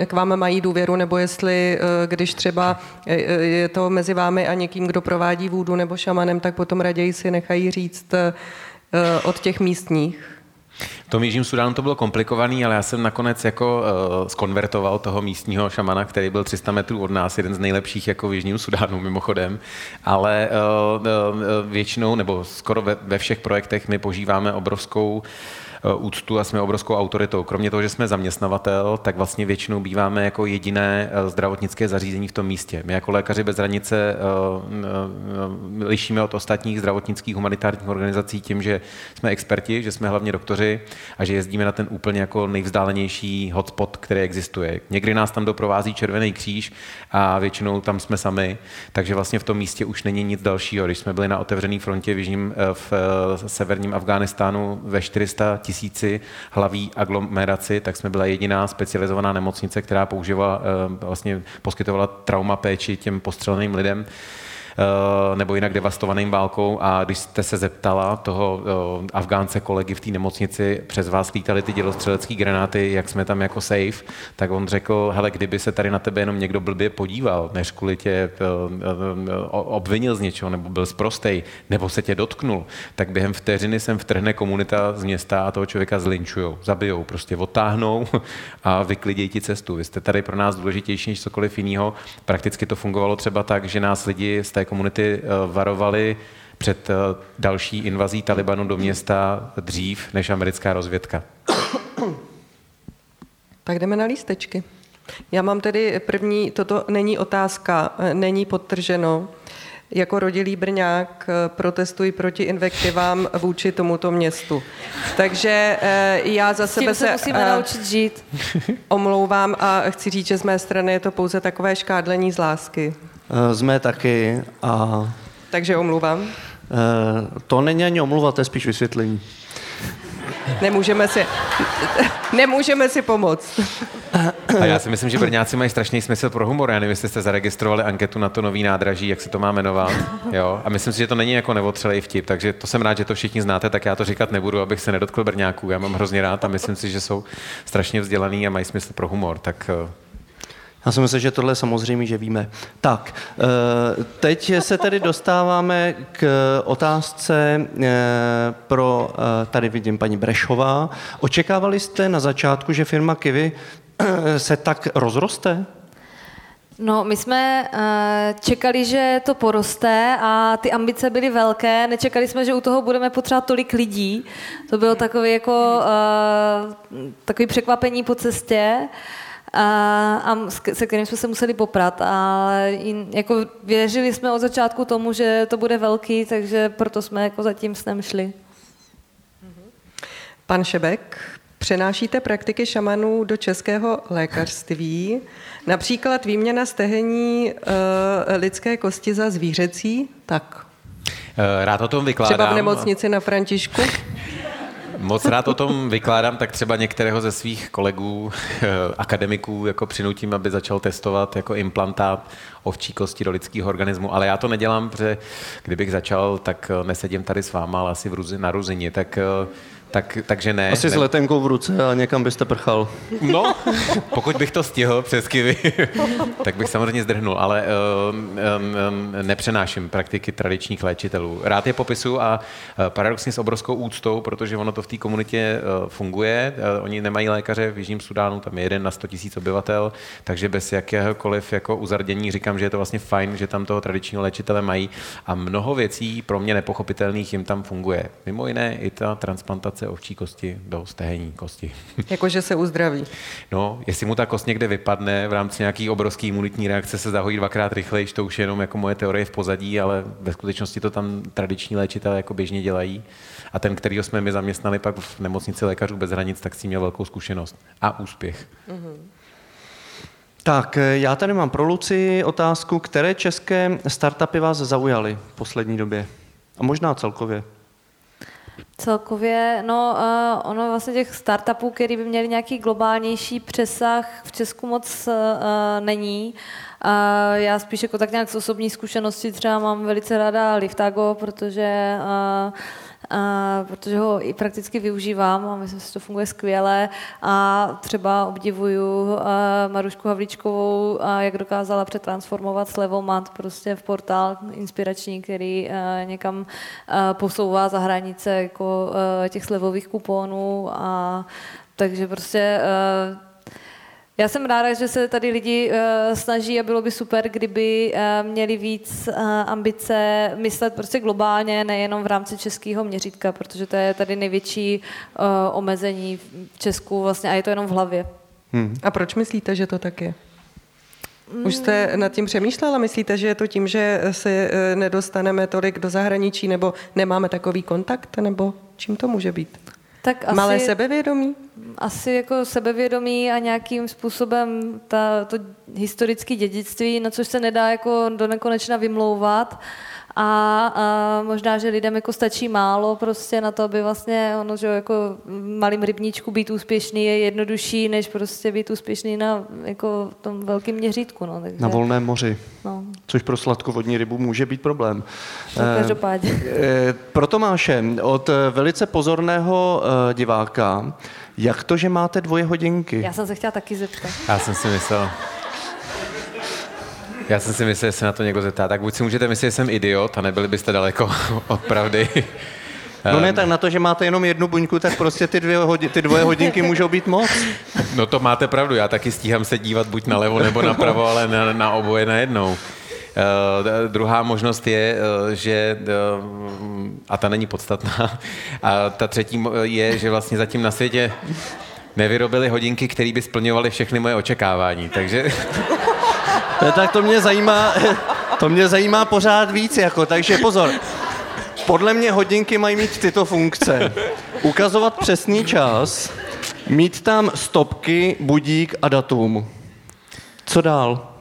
eh, k vám mají důvěru, nebo jestli, eh, když třeba eh, je to mezi vámi a někým, kdo provádí vůdu nebo šamanem, tak potom raději si nechají říct od těch místních. V tom Jižním Sudánu to bylo komplikovaný, ale já jsem nakonec jako uh, skonvertoval toho místního šamana, který byl 300 metrů od nás, jeden z nejlepších jako v Jižním Sudánu mimochodem, ale uh, uh, většinou, nebo skoro ve, ve všech projektech my požíváme obrovskou úctu a jsme obrovskou autoritou. Kromě toho, že jsme zaměstnavatel, tak vlastně většinou býváme jako jediné eh, zdravotnické zařízení v tom místě. My jako lékaři bez hranice eh, lišíme od ostatních zdravotnických humanitárních organizací tím, že jsme experti, že jsme hlavně doktoři a že jezdíme na ten úplně jako nejvzdálenější hotspot, který existuje. Někdy nás tam doprovází Červený kříž a většinou tam jsme sami, takže vlastně v tom místě už není nic dalšího. Když jsme byli na otevřené frontě v, jižním, v severním Afghánistánu ve 400 tisíci hlaví aglomeraci, tak jsme byla jediná specializovaná nemocnice, která používala, eh, vlastně poskytovala trauma péči těm postřeleným lidem. Eh, nebo jinak devastovaným válkou a když jste se zeptala toho eh, Afgánce kolegy v té nemocnici, přes vás lítali ty dělostřelecké granáty, jak jsme tam jako safe, tak on řekl, hele, kdyby se tady na tebe jenom někdo blbě podíval, než kvůli tě eh, obvinil z něčeho, nebo byl zprostej, nebo se tě dotknul, tak během vteřiny sem vtrhne komunita z města a toho člověka zlinčujou, zabijou, prostě otáhnou a vyklidějí ti cestu. Vy jste tady pro nás důležitější než cokoliv jiného. Prakticky to fungovalo třeba tak, že nás lidi z té komunity eh, varovali před eh, další invazí Talibanu do města dřív než americká rozvědka. Tak jdeme na lístečky. Já mám tedy první, toto není otázka, eh, není podtrženo. Jako rodilý Brňák protestuji proti invektivám vůči tomuto městu. Takže já za sebe se, se musíme naučit žít. omlouvám a chci říct, že z mé strany je to pouze takové škádlení z lásky. Eh, z mé taky a... Takže omluvám. Eh, to není ani omluva, to je spíš vysvětlení. Nemůžeme si, nemůžeme si pomoct. A já si myslím, že Brňáci mají strašný smysl pro humor. Já nevím, jestli jste zaregistrovali anketu na to nový nádraží, jak se to má jmenovat. Jo? A myslím si, že to není jako nevotřelej vtip, takže to jsem rád, že to všichni znáte, tak já to říkat nebudu, abych se nedotkl Brňáků. Já mám hrozně rád a myslím si, že jsou strašně vzdělaný a mají smysl pro humor. Tak eh, já si myslím, že tohle samozřejmě, že víme. Tak, eh, teď se tedy dostáváme k otázce eh, pro, eh, tady vidím paní Brešová. Očekávali jste na začátku, že firma Kiwi se tak rozroste? No, my jsme čekali, že to poroste a ty ambice byly velké. Nečekali jsme, že u toho budeme potřebovat tolik lidí. To bylo takové jako takový překvapení po cestě. A, a se kterým jsme se museli poprat. A jako věřili jsme od začátku tomu, že to bude velký, takže proto jsme jako zatím s ním šli. Pan Šebek, přenášíte praktiky šamanů do českého lékařství, například výměna stehení uh, lidské kosti za zvířecí, tak. Eh, rád o tom vykládám. Třeba v nemocnici na Františku. Moc rád o tom vykládám, tak třeba některého ze svých kolegů, eh, akademiků, jako přinutím, aby začal testovat jako implantát ovčí kosti do lidského organismu, ale já to nedělám, protože kdybych začal, tak eh, nesedím tady s váma, ale asi v Ruzi, na Ruzini, tak eh, tak, takže ne. Asi ne. s letenkou v ruce a někam byste prchal. No, pokud bych to stihl přes kivy, tak bych samozřejmě zdrhnul, ale uh, um, nepřenáším praktiky tradičních léčitelů. Rád je popisu a uh, paradoxně s obrovskou úctou, protože ono to v té komunitě uh, funguje. Uh, oni nemají lékaře v Jižním Sudánu, tam je jeden na 100 000 obyvatel, takže bez jakéhokoliv jako uzardění říkám, že je to vlastně fajn, že tam toho tradičního léčitele mají a mnoho věcí pro mě nepochopitelných jim tam funguje. Mimo jiné i ta transplantace ovčí kosti do stehení kosti. Jakože se uzdraví. No, jestli mu ta kost někde vypadne v rámci nějaký obrovský imunitní reakce, se zahojí dvakrát rychleji, to už je jenom jako moje teorie v pozadí, ale ve skutečnosti to tam tradiční léčitelé jako běžně dělají. A ten, kterýho jsme my zaměstnali pak v nemocnici lékařů bez hranic, tak s tím měl velkou zkušenost a úspěch. Mm-hmm. Tak, eh, já tady mám pro Luci otázku, které české startupy vás zaujaly v poslední době? A možná celkově. Celkově, no uh, ono vlastně těch startupů, který by měli nějaký globálnější přesah v Česku moc uh, není. Uh, já spíš jako tak nějak z osobní zkušenosti třeba mám velice ráda Liftago, protože uh, a, protože ho i prakticky využívám a myslím, že to funguje skvěle. A třeba obdivuju a, Marušku Havlíčkovou, a jak dokázala přetransformovat Slevomat prostě v portál inspirační, který někam posouvá za hranice jako těch slevových kuponů. A takže prostě já jsem ráda, že se tady lidi uh, snaží a bylo by super, kdyby uh, měli víc uh, ambice myslet prostě globálně, nejenom v rámci českého měřítka, protože to je tady největší uh, omezení v Česku vlastně a je to jenom v hlavě. Hmm. A proč myslíte, že to tak je? Už jste nad tím přemýšlela? Myslíte, že je to tím, že se nedostaneme tolik do zahraničí nebo nemáme takový kontakt? Nebo čím to může být? Tak asi, Malé sebevědomí? Asi jako sebevědomí a nějakým způsobem ta, to historické dědictví, na což se nedá jako do nekonečna vymlouvat. A, a možná, že lidem jako stačí málo prostě na to, aby vlastně ono, že jako malým rybníčku být úspěšný je jednodušší, než prostě být úspěšný na jako tom velkém měřítku. No, takže, na volném moři. No. Což pro sladkovodní rybu může být problém. No, každopádně. E, pro Tomáše, od velice pozorného diváka, jak to, že máte dvoje hodinky? Já jsem se chtěla taky zeptat. Já jsem si myslel. Já jsem si myslel, že se na to někdo zeptá. Tak buď si můžete myslet, že jsem idiot a nebyli byste daleko od pravdy. No ne, tak na to, že máte jenom jednu buňku, tak prostě ty, dvě hodi- ty dvoje hodinky můžou být moc. No to máte pravdu, já taky stíhám se dívat buď na levo nebo napravo, ale na, na oboje najednou. Uh, druhá možnost je, uh, že, uh, a ta není podstatná, a ta třetí je, že vlastně zatím na světě nevyrobili hodinky, které by splňovaly všechny moje očekávání, takže... No, tak to mě zajímá, to mě zajímá pořád víc, jako, takže pozor. Podle mě hodinky mají mít tyto funkce. Ukazovat přesný čas, mít tam stopky, budík a datum. Co dál?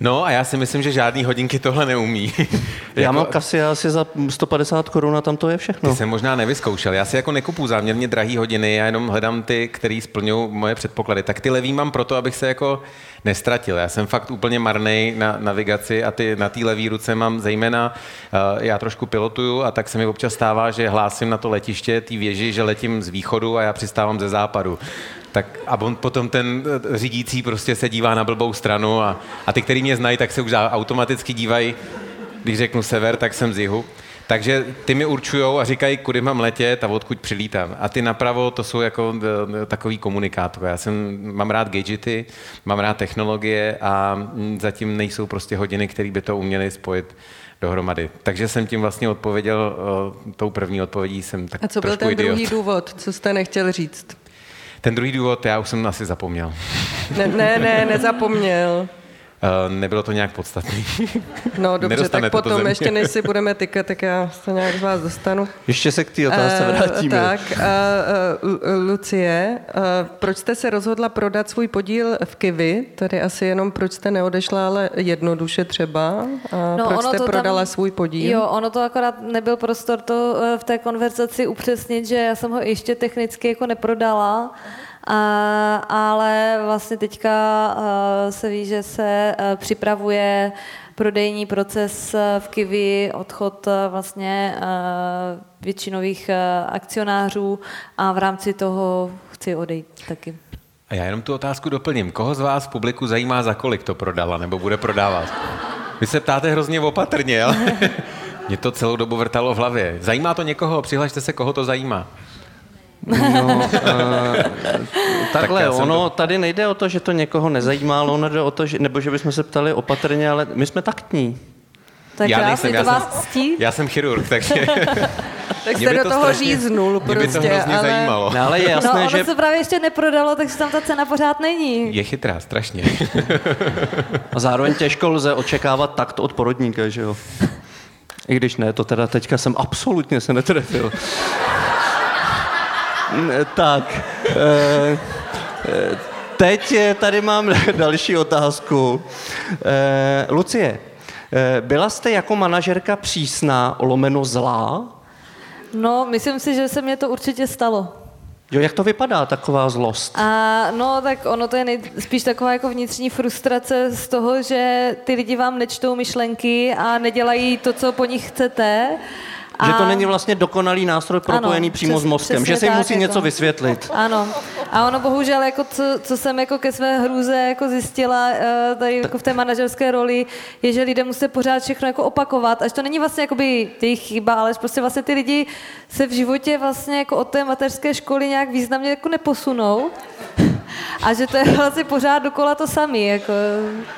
No a já si myslím, že žádný hodinky tohle neumí. já jako... mám Casio asi za 150 korun a tam to je všechno. Ty jsem možná nevyzkoušel. Já si jako nekupu záměrně drahý hodiny, já jenom hledám ty, které splňují moje předpoklady. Tak ty levý mám proto, abych se jako nestratil. Já jsem fakt úplně marný na navigaci a ty, na té levý ruce mám zejména, uh, já trošku pilotuju a tak se mi občas stává, že hlásím na to letiště, té věži, že letím z východu a já přistávám ze západu tak a on potom ten eh, řídící prostě se dívá na blbou stranu a, a ty, který mě znají, tak se už automaticky dívají, když řeknu sever, tak jsem z jihu. Takže ty mi určují a říkají, kudy mám letět a odkud přilítám. A ty napravo, to jsou jako eh, takový komunikátor. Já jsem, mám rád gadgety, mám rád technologie a mm, zatím nejsou prostě hodiny, které by to uměly spojit dohromady. Takže jsem tím vlastně odpověděl, eh, tou první odpovědí jsem tak A co byl ten idiot. druhý důvod, co jste nechtěl říct? Ten druhý důvod, já už jsem asi zapomněl. Ne, ne, ne nezapomněl. Uh, nebylo to nějak podstatný. No dobře, tak potom ještě než si budeme tykat, tak já se nějak z vás dostanu. Ještě se k té otázce uh, vrátíme. Tak, uh, uh, Lucie, uh, proč jste se rozhodla prodat svůj podíl v Kiwi? Tady asi jenom proč jste neodešla, ale jednoduše třeba. Uh, no, proč jste prodala tam, svůj podíl? Jo, ono to akorát nebyl prostor to v té konverzaci upřesnit, že já jsem ho ještě technicky jako neprodala. A, ale vlastně teďka se ví, že se připravuje prodejní proces v Kiwi, odchod vlastně většinových akcionářů a v rámci toho chci odejít taky. A já jenom tu otázku doplním. Koho z vás v publiku zajímá, za kolik to prodala nebo bude prodávat? Vy se ptáte hrozně opatrně, ale mě to celou dobu vrtalo v hlavě. Zajímá to někoho? Přihlašte se, koho to zajímá. No, uh, takhle, tak ono to... tady nejde o to, že to někoho nezajímá, ale ono jde o to, že, nebo že bychom se ptali opatrně, ale my jsme taktní. Tak já, nejsem, já, vás jsem, já jsem chirurg, takže... tak jste do toho strašně, říznul prostě, mě by to prostě, hrozně ale... zajímalo. No, ale je jasné, no, ono že... se právě ještě neprodalo, takže tam ta cena pořád není. Je chytrá, strašně. A zároveň těžko lze očekávat takt od porodníka, že jo? I když ne, to teda teďka jsem absolutně se netrefil. Tak. E, teď tady mám další otázku. Lucie, byla jste jako manažerka přísná, lomeno zlá? No, myslím si, že se mě to určitě stalo. Jo, jak to vypadá, taková zlost? A, no, tak ono to je nej, spíš taková jako vnitřní frustrace z toho, že ty lidi vám nečtou myšlenky a nedělají to, co po nich chcete. A... Že to není vlastně dokonalý nástroj propojený ano, přímo přes, s mozkem, že si musí jako... něco vysvětlit. Ano. A ono bohužel, jako co, co jsem jako ke své hrůze jako zjistila eh, tady jako v té manažerské roli, je, že lidé musí pořád všechno jako opakovat, až to není vlastně jakoby jejich chyba, ale prostě vlastně ty lidi se v životě vlastně jako od té mateřské školy nějak významně jako neposunou. A že to je vlastně pořád dokola to samý. Jako.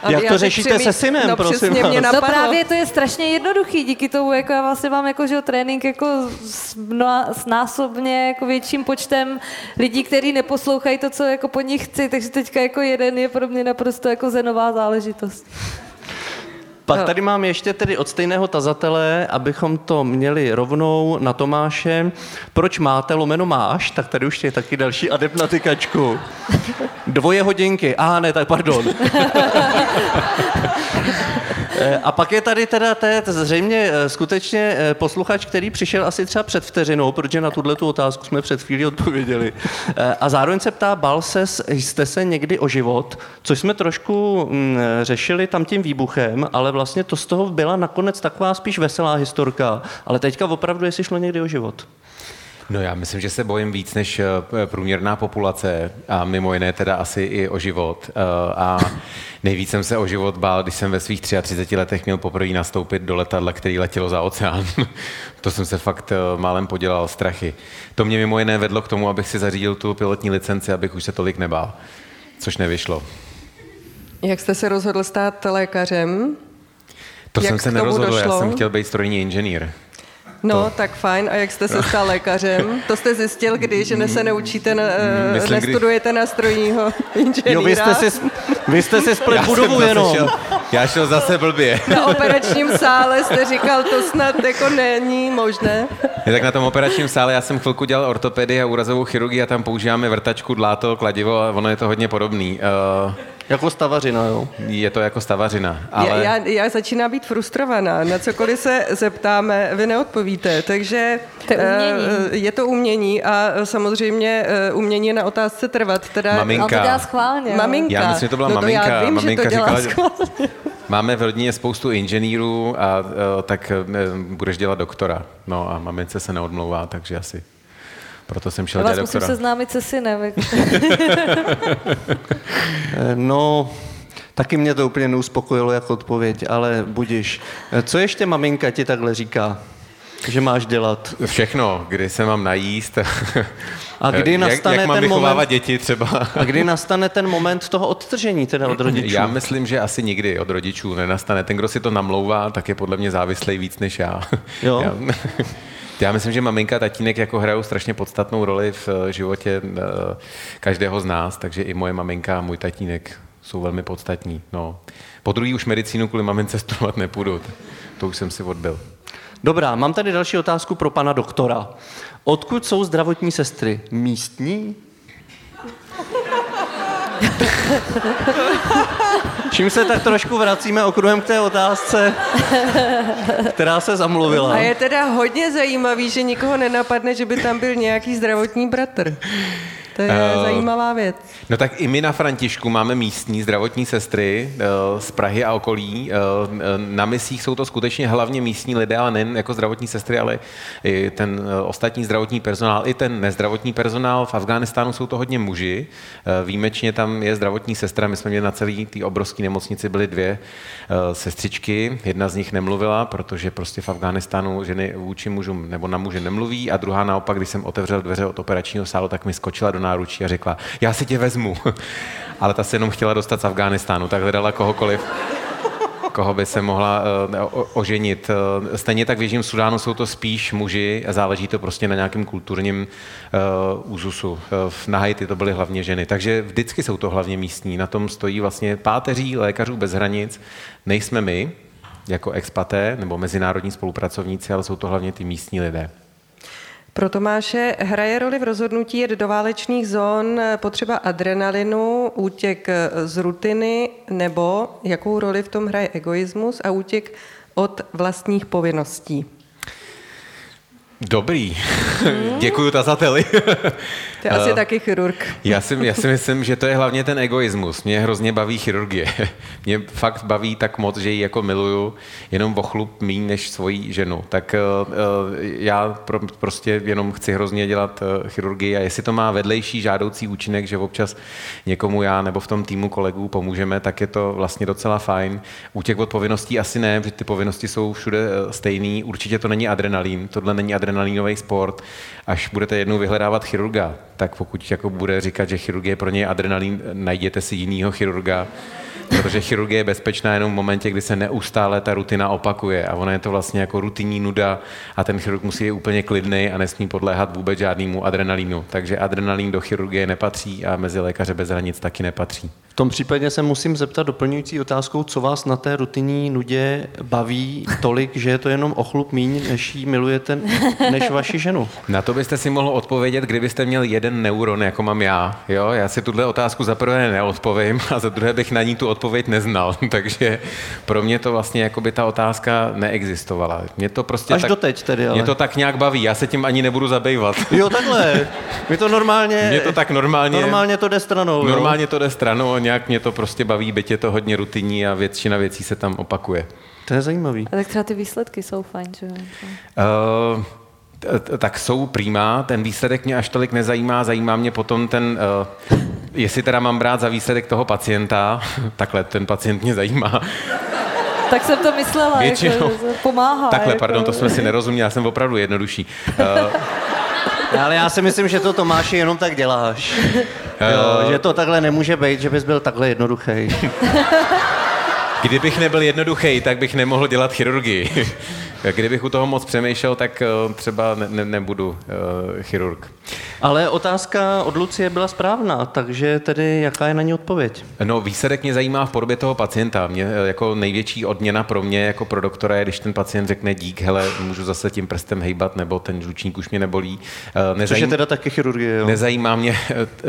Jak to řešíte se synem, no, prosím mě No právě to je strašně jednoduchý, díky tomu jako já vlastně mám jako, že trénink jako s, mnoha, s násobně jako větším počtem lidí, kteří neposlouchají to, co jako po nich chci, takže teďka jako jeden je pro mě naprosto jako zenová záležitost. Pak tady mám ještě tedy od stejného tazatele, abychom to měli rovnou na Tomáše. Proč máte lomeno máš? Tak tady už je taky další adept na tykačku. Dvoje hodinky. A ne, tak pardon. Eh, a pak je tady teda té, zřejmě eh, skutečně eh, posluchač, který přišel asi třeba před vteřinou, protože na tuhle tu otázku jsme před chvílí odpověděli. A zároveň se ptá, bal se, jste se někdy o život, což jsme trošku mm, řešili tam tím výbuchem, ale vlastně to z toho byla nakonec taková spíš veselá historka. Ale teďka opravdu, jestli šlo někdy o život. No já myslím, že se bojím víc než eh, průměrná populace a mimo jiné teda asi i o život. Eh, a nejvíc jsem se o život bál, když jsem ve svých 33 letech měl poprvé nastoupit do letadla, který letělo za oceán. to jsem se fakt eh, málem podělal strachy. To mě mimo jiné vedlo k tomu, abych si zařídil tu pilotní licenci, abych už se tolik nebál, což nevyšlo. Jak jste se rozhodl stát lékařem? To Jak jsem se nerozhodl, došlo? já jsem chtěl být strojní inženýr. No, to. tak fajn. A jak jste se stal lékařem? To jste zjistil, kdy, že ne se neučíte, na, eh, Myslím, nestudujete kdy... na strojního inženýra? Jo, vy jste si, vy jste si splet budovu jenom. Šel, já šel zase blbě. Na operačním sále jste říkal, to snad jako není možné. Je tak na tom operačním sále já jsem chvilku dělal ortopedii a úrazovou chirurgii a tam používáme vrtačku, dláto, kladivo a ono je to hodně podobný. Uh, jako stavařina, jo? Je to jako stavařina, ale... Já, já, já začínám být frustrovaná. Na cokoliv se zeptáme, vy neodpovíte. Takže to je, umění. Uh, je to umění a samozřejmě uh, umění na otázce trvat. Teda... Maminka. Ale to dělá schválně. Maminka. Já myslím, že to byla no maminka. To já vím, maminka že to dělá říkala, schválně. Máme v rodině spoustu inženýrů a tak budeš dělat doktora. No a mamince se neodmlouvá, takže asi proto jsem šel Já vás dělat musím doktora. seznámit se synem. no, Taky mě to úplně neuspokojilo jako odpověď, ale budíš. Co ještě maminka ti takhle říká, že máš dělat? Všechno, kdy se mám najíst. A kdy nastane jak, jak mám ten moment, děti třeba? A kdy nastane ten moment toho odtržení teda od rodičů? Já myslím, že asi nikdy od rodičů nenastane. Ten, kdo si to namlouvá, tak je podle mě závislý víc než já. Jo? Já, já myslím, že maminka a tatínek jako hrajou strašně podstatnou roli v eh, životě eh, každého z nás, takže i moje maminka a můj tatínek jsou velmi podstatní. No. Po druhý už medicínu kvůli mamince studovat nepůjdu. To už jsem si odbil. Dobrá, mám tady další otázku pro pana doktora. Odkud jsou zdravotní sestry? Místní? Čím se tak trošku vracíme okruhem k té otázce, která se zamluvila. A je teda hodně zajímavý, že nikoho nenapadne, že by tam byl nějaký zdravotní bratr. To je uh, zajímavá věc. No tak i my na Františku máme místní zdravotní sestry uh, z Prahy a okolí. Uh, na misích jsou to skutečně hlavně místní lidé, ale nejen jako zdravotní sestry, ale i ten uh, ostatní zdravotní personál, i ten nezdravotní personál. V Afghánistánu jsou to hodně muži. Uh, výjimečně tam je zdravotní sestra. My jsme měli na celý té obrovské nemocnici byly dvě uh, sestřičky. Jedna z nich nemluvila, protože prostě v Afghánistánu ženy vůči mužům nebo na muže nemluví a druhá naopak, když jsem otevřel dveře od operačního sálu, tak mi skočila do náručí a řekla, já si tě vezmu. Ale ta se jenom chtěla dostat z Afghánistánu, tak hledala kohokoliv, koho by se mohla uh, oženit. Uh, stejně tak v Jižním Sudánu jsou to spíš muži a záleží to prostě na nějakém kulturním uh, úzusu. Na Haiti to byly hlavně ženy. Takže vždycky jsou to hlavně místní. Na tom stojí vlastně páteří lékařů bez hranic. Nejsme my, jako expaté nebo mezinárodní spolupracovníci, ale jsou to hlavně ty místní lidé. Pro Tomáše hraje roli v rozhodnutí jet do válečných zón potřeba adrenalinu, útěk z rutiny nebo jakou roli v tom hraje egoismus a útěk od vlastních povinností? Dobrý. Hmm. Děkuji tazateli. To je asi uh, taky chirurg. Já si, já si myslím, že to je hlavně ten egoismus. Mě hrozně baví chirurgie. Mě fakt baví tak moc, že ji jako miluju, jenom o chlup míň než svoji ženu. Tak uh, já pro, prostě jenom chci hrozně dělat uh, chirurgii a jestli to má vedlejší žádoucí účinek, že občas někomu já nebo v tom týmu kolegů pomůžeme, tak je to vlastně docela fajn. Útěk od povinností asi ne, protože ty povinnosti jsou všude stejný. Určitě to není adrenalín, tohle není adrenalínový sport. Až budete jednou vyhledávat chirurga, tak pokud jako bude říkat, že chirurgie pro něj adrenalin, najděte si jinýho chirurga, protože chirurgie je bezpečná jenom v momentě, kdy se neustále ta rutina opakuje a ona je to vlastně jako rutinní nuda a ten chirurg musí být úplně klidný a nesmí podléhat vůbec žádnému adrenalínu. Takže adrenalín do chirurgie nepatří a mezi lékaře bez hranic taky nepatří tom případě se musím zeptat doplňující otázkou, co vás na té rutinní nudě baví tolik, že je to jenom ochlup míň, než jí milujete, než vaši ženu? Na to byste si mohl odpovědět, kdybyste měl jeden neuron, jako mám já. Jo? Já si tuhle otázku za prvé neodpovím a za druhé bych na ní tu odpověď neznal. Takže pro mě to vlastně jako by ta otázka neexistovala. Mě to prostě Až tak, doteď tedy, ale. Mě to tak nějak baví, já se tím ani nebudu zabývat. Jo, takhle. Mě to normálně... Mě to tak normálně... Normálně to jde stranou. Normálně jo? to jde stranou nějak mě to prostě baví, byť je to hodně rutinní a většina věcí se tam opakuje. To je zajímavý. A tak třeba ty výsledky jsou fajn, že jo? Uh, tak jsou prýmá, ten výsledek mě až tolik nezajímá, zajímá mě potom ten, uh, jestli teda mám brát za výsledek toho pacienta, takhle ten pacient mě zajímá. Tak jsem to myslela, jako, Většinou. jako, pomáhá. Takhle, jako... pardon, to jsme si nerozuměli, já jsem opravdu jednodušší. Uh, ale já si myslím, že to Tomáši jenom tak děláš. Jo, že to takhle nemůže být, že bys byl takhle jednoduchý. Kdybych nebyl jednoduchý, tak bych nemohl dělat chirurgii. Kdybych u toho moc přemýšlel, tak eh, třeba ne, ne, nebudu uh, chirurg. Ale otázka od Lucie byla správná, takže tedy jaká je na ní odpověď? No, výsledek mě zajímá v podobě toho pacienta. Mě eh, jako největší odměna pro mě, jako pro doktora, je, když ten pacient řekne dík, hele, můžu zase tím prstem hejbat, nebo ten žlučník už mě nebolí. Nezajím... Což je teda taky chirurgie, jo? Nezajímá mě,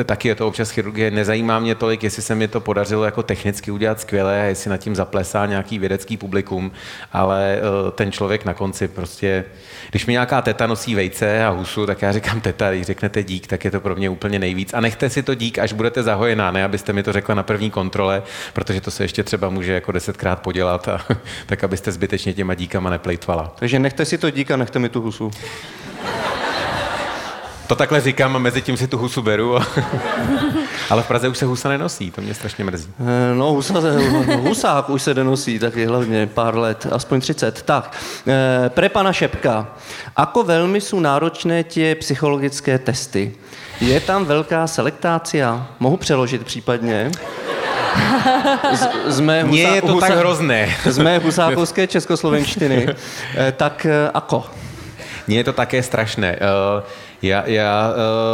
taky je to občas chirurgie, nezajímá mě tolik, jestli se mi to podařilo jako technicky udělat skvěle, jestli nad tím zaplesá nějaký vědecký publikum, ale ten člověk na konci prostě, když mi nějaká teta nosí vejce a husu, tak já říkám teta, když řeknete dík, tak je to pro mě úplně nejvíc. A nechte si to dík, až budete zahojená, ne abyste mi to řekla na první kontrole, protože to se ještě třeba může jako desetkrát podělat, a, tak abyste zbytečně těma díkama neplejtvala. Takže nechte si to dík a nechte mi tu husu. To takhle říkám a mezi tím si tu husu beru. Ale v Praze už se husa nenosí, to mě strašně mrzí. Eh, no, husa, husák už se nenosí taky hlavně pár let, aspoň 30. Tak, eh, pre pana Šepka. Ako velmi jsou náročné tě psychologické testy? Je tam velká selektácia? Mohu přeložit případně? Z, z mé husa, je to husa, tak hrozné. Z mé husákovské českoslovenštiny. Eh, tak ako? Mně je to také strašné. Uh, já, já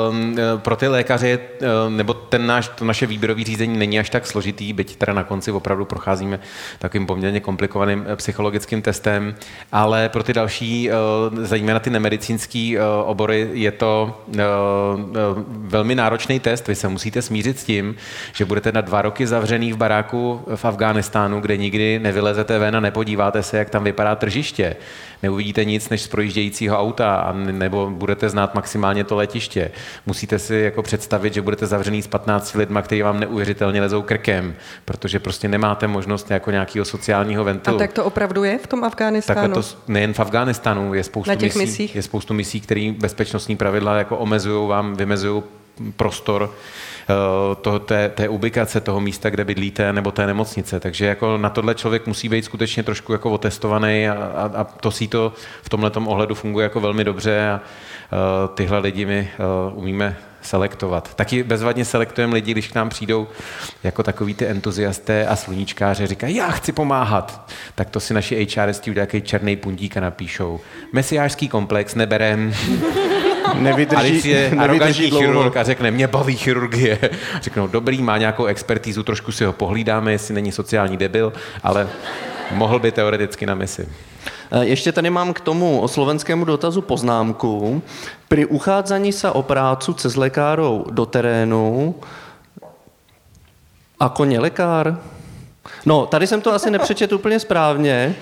ehm, pro ty lékaře, ehm, nebo ten náš, to naše výběrové řízení není až tak složitý, byť teda na konci opravdu procházíme takovým poměrně komplikovaným eh, psychologickým testem, ale pro ty další, eh, zejména ty nemedicínské eh, obory, je to velmi náročný test. Vy se musíte smířit s tím, že budete na dva roky zavřený v baráku v Afghánistánu, kde nikdy nevylezete ven a nepodíváte se, jak tam vypadá tržiště. Neuvidíte nic než z projíždějícího auta, nebo budete znát maximálně to letiště. Musíte si jako představit, že budete zavřený s 15 lidma, kteří vám neuvěřitelně lezou krkem, protože prostě nemáte možnost jako nějakého sociálního ventilu. A tak to opravdu je v tom Afghánistánu? Takhle to nejen v Afghánistánu, je spoustu Na těch misí, misích? je spoustu misí, které bezpečnostní pravidla jako omezují vám, vymezují prostor eh, to, té, té ubikace, toho místa, kde bydlíte, nebo té nemocnice. Takže jako na tohle člověk musí být skutečně trošku jako otestovaný a, a, a to si to v tomhle ohledu funguje jako velmi dobře a tyhle lidi my uh, umíme selektovat. Taky bezvadně selektujeme lidi, když k nám přijdou jako takový ty entuziasté a sluníčkáři, říkají, já chci pomáhat. Tak to si naši HRisti udělají nějaký černý puntík a napíšou. Mesiářský komplex neberem. Nevydrží, A když je nevydrží arrogantní chirurg a řekne, mě baví chirurgie. Řeknou, dobrý, má nějakou expertízu, trošku si ho pohlídáme, jestli není sociální debil, ale mohl by teoreticky na misi. E, Ještě tady mám k tomu slovenskému dotazu poznámku. Pri uchádzaní sa o prácu cez lekárov do terénu ako nelekár? No, tady jsem to asi nepřečetl úplně správně.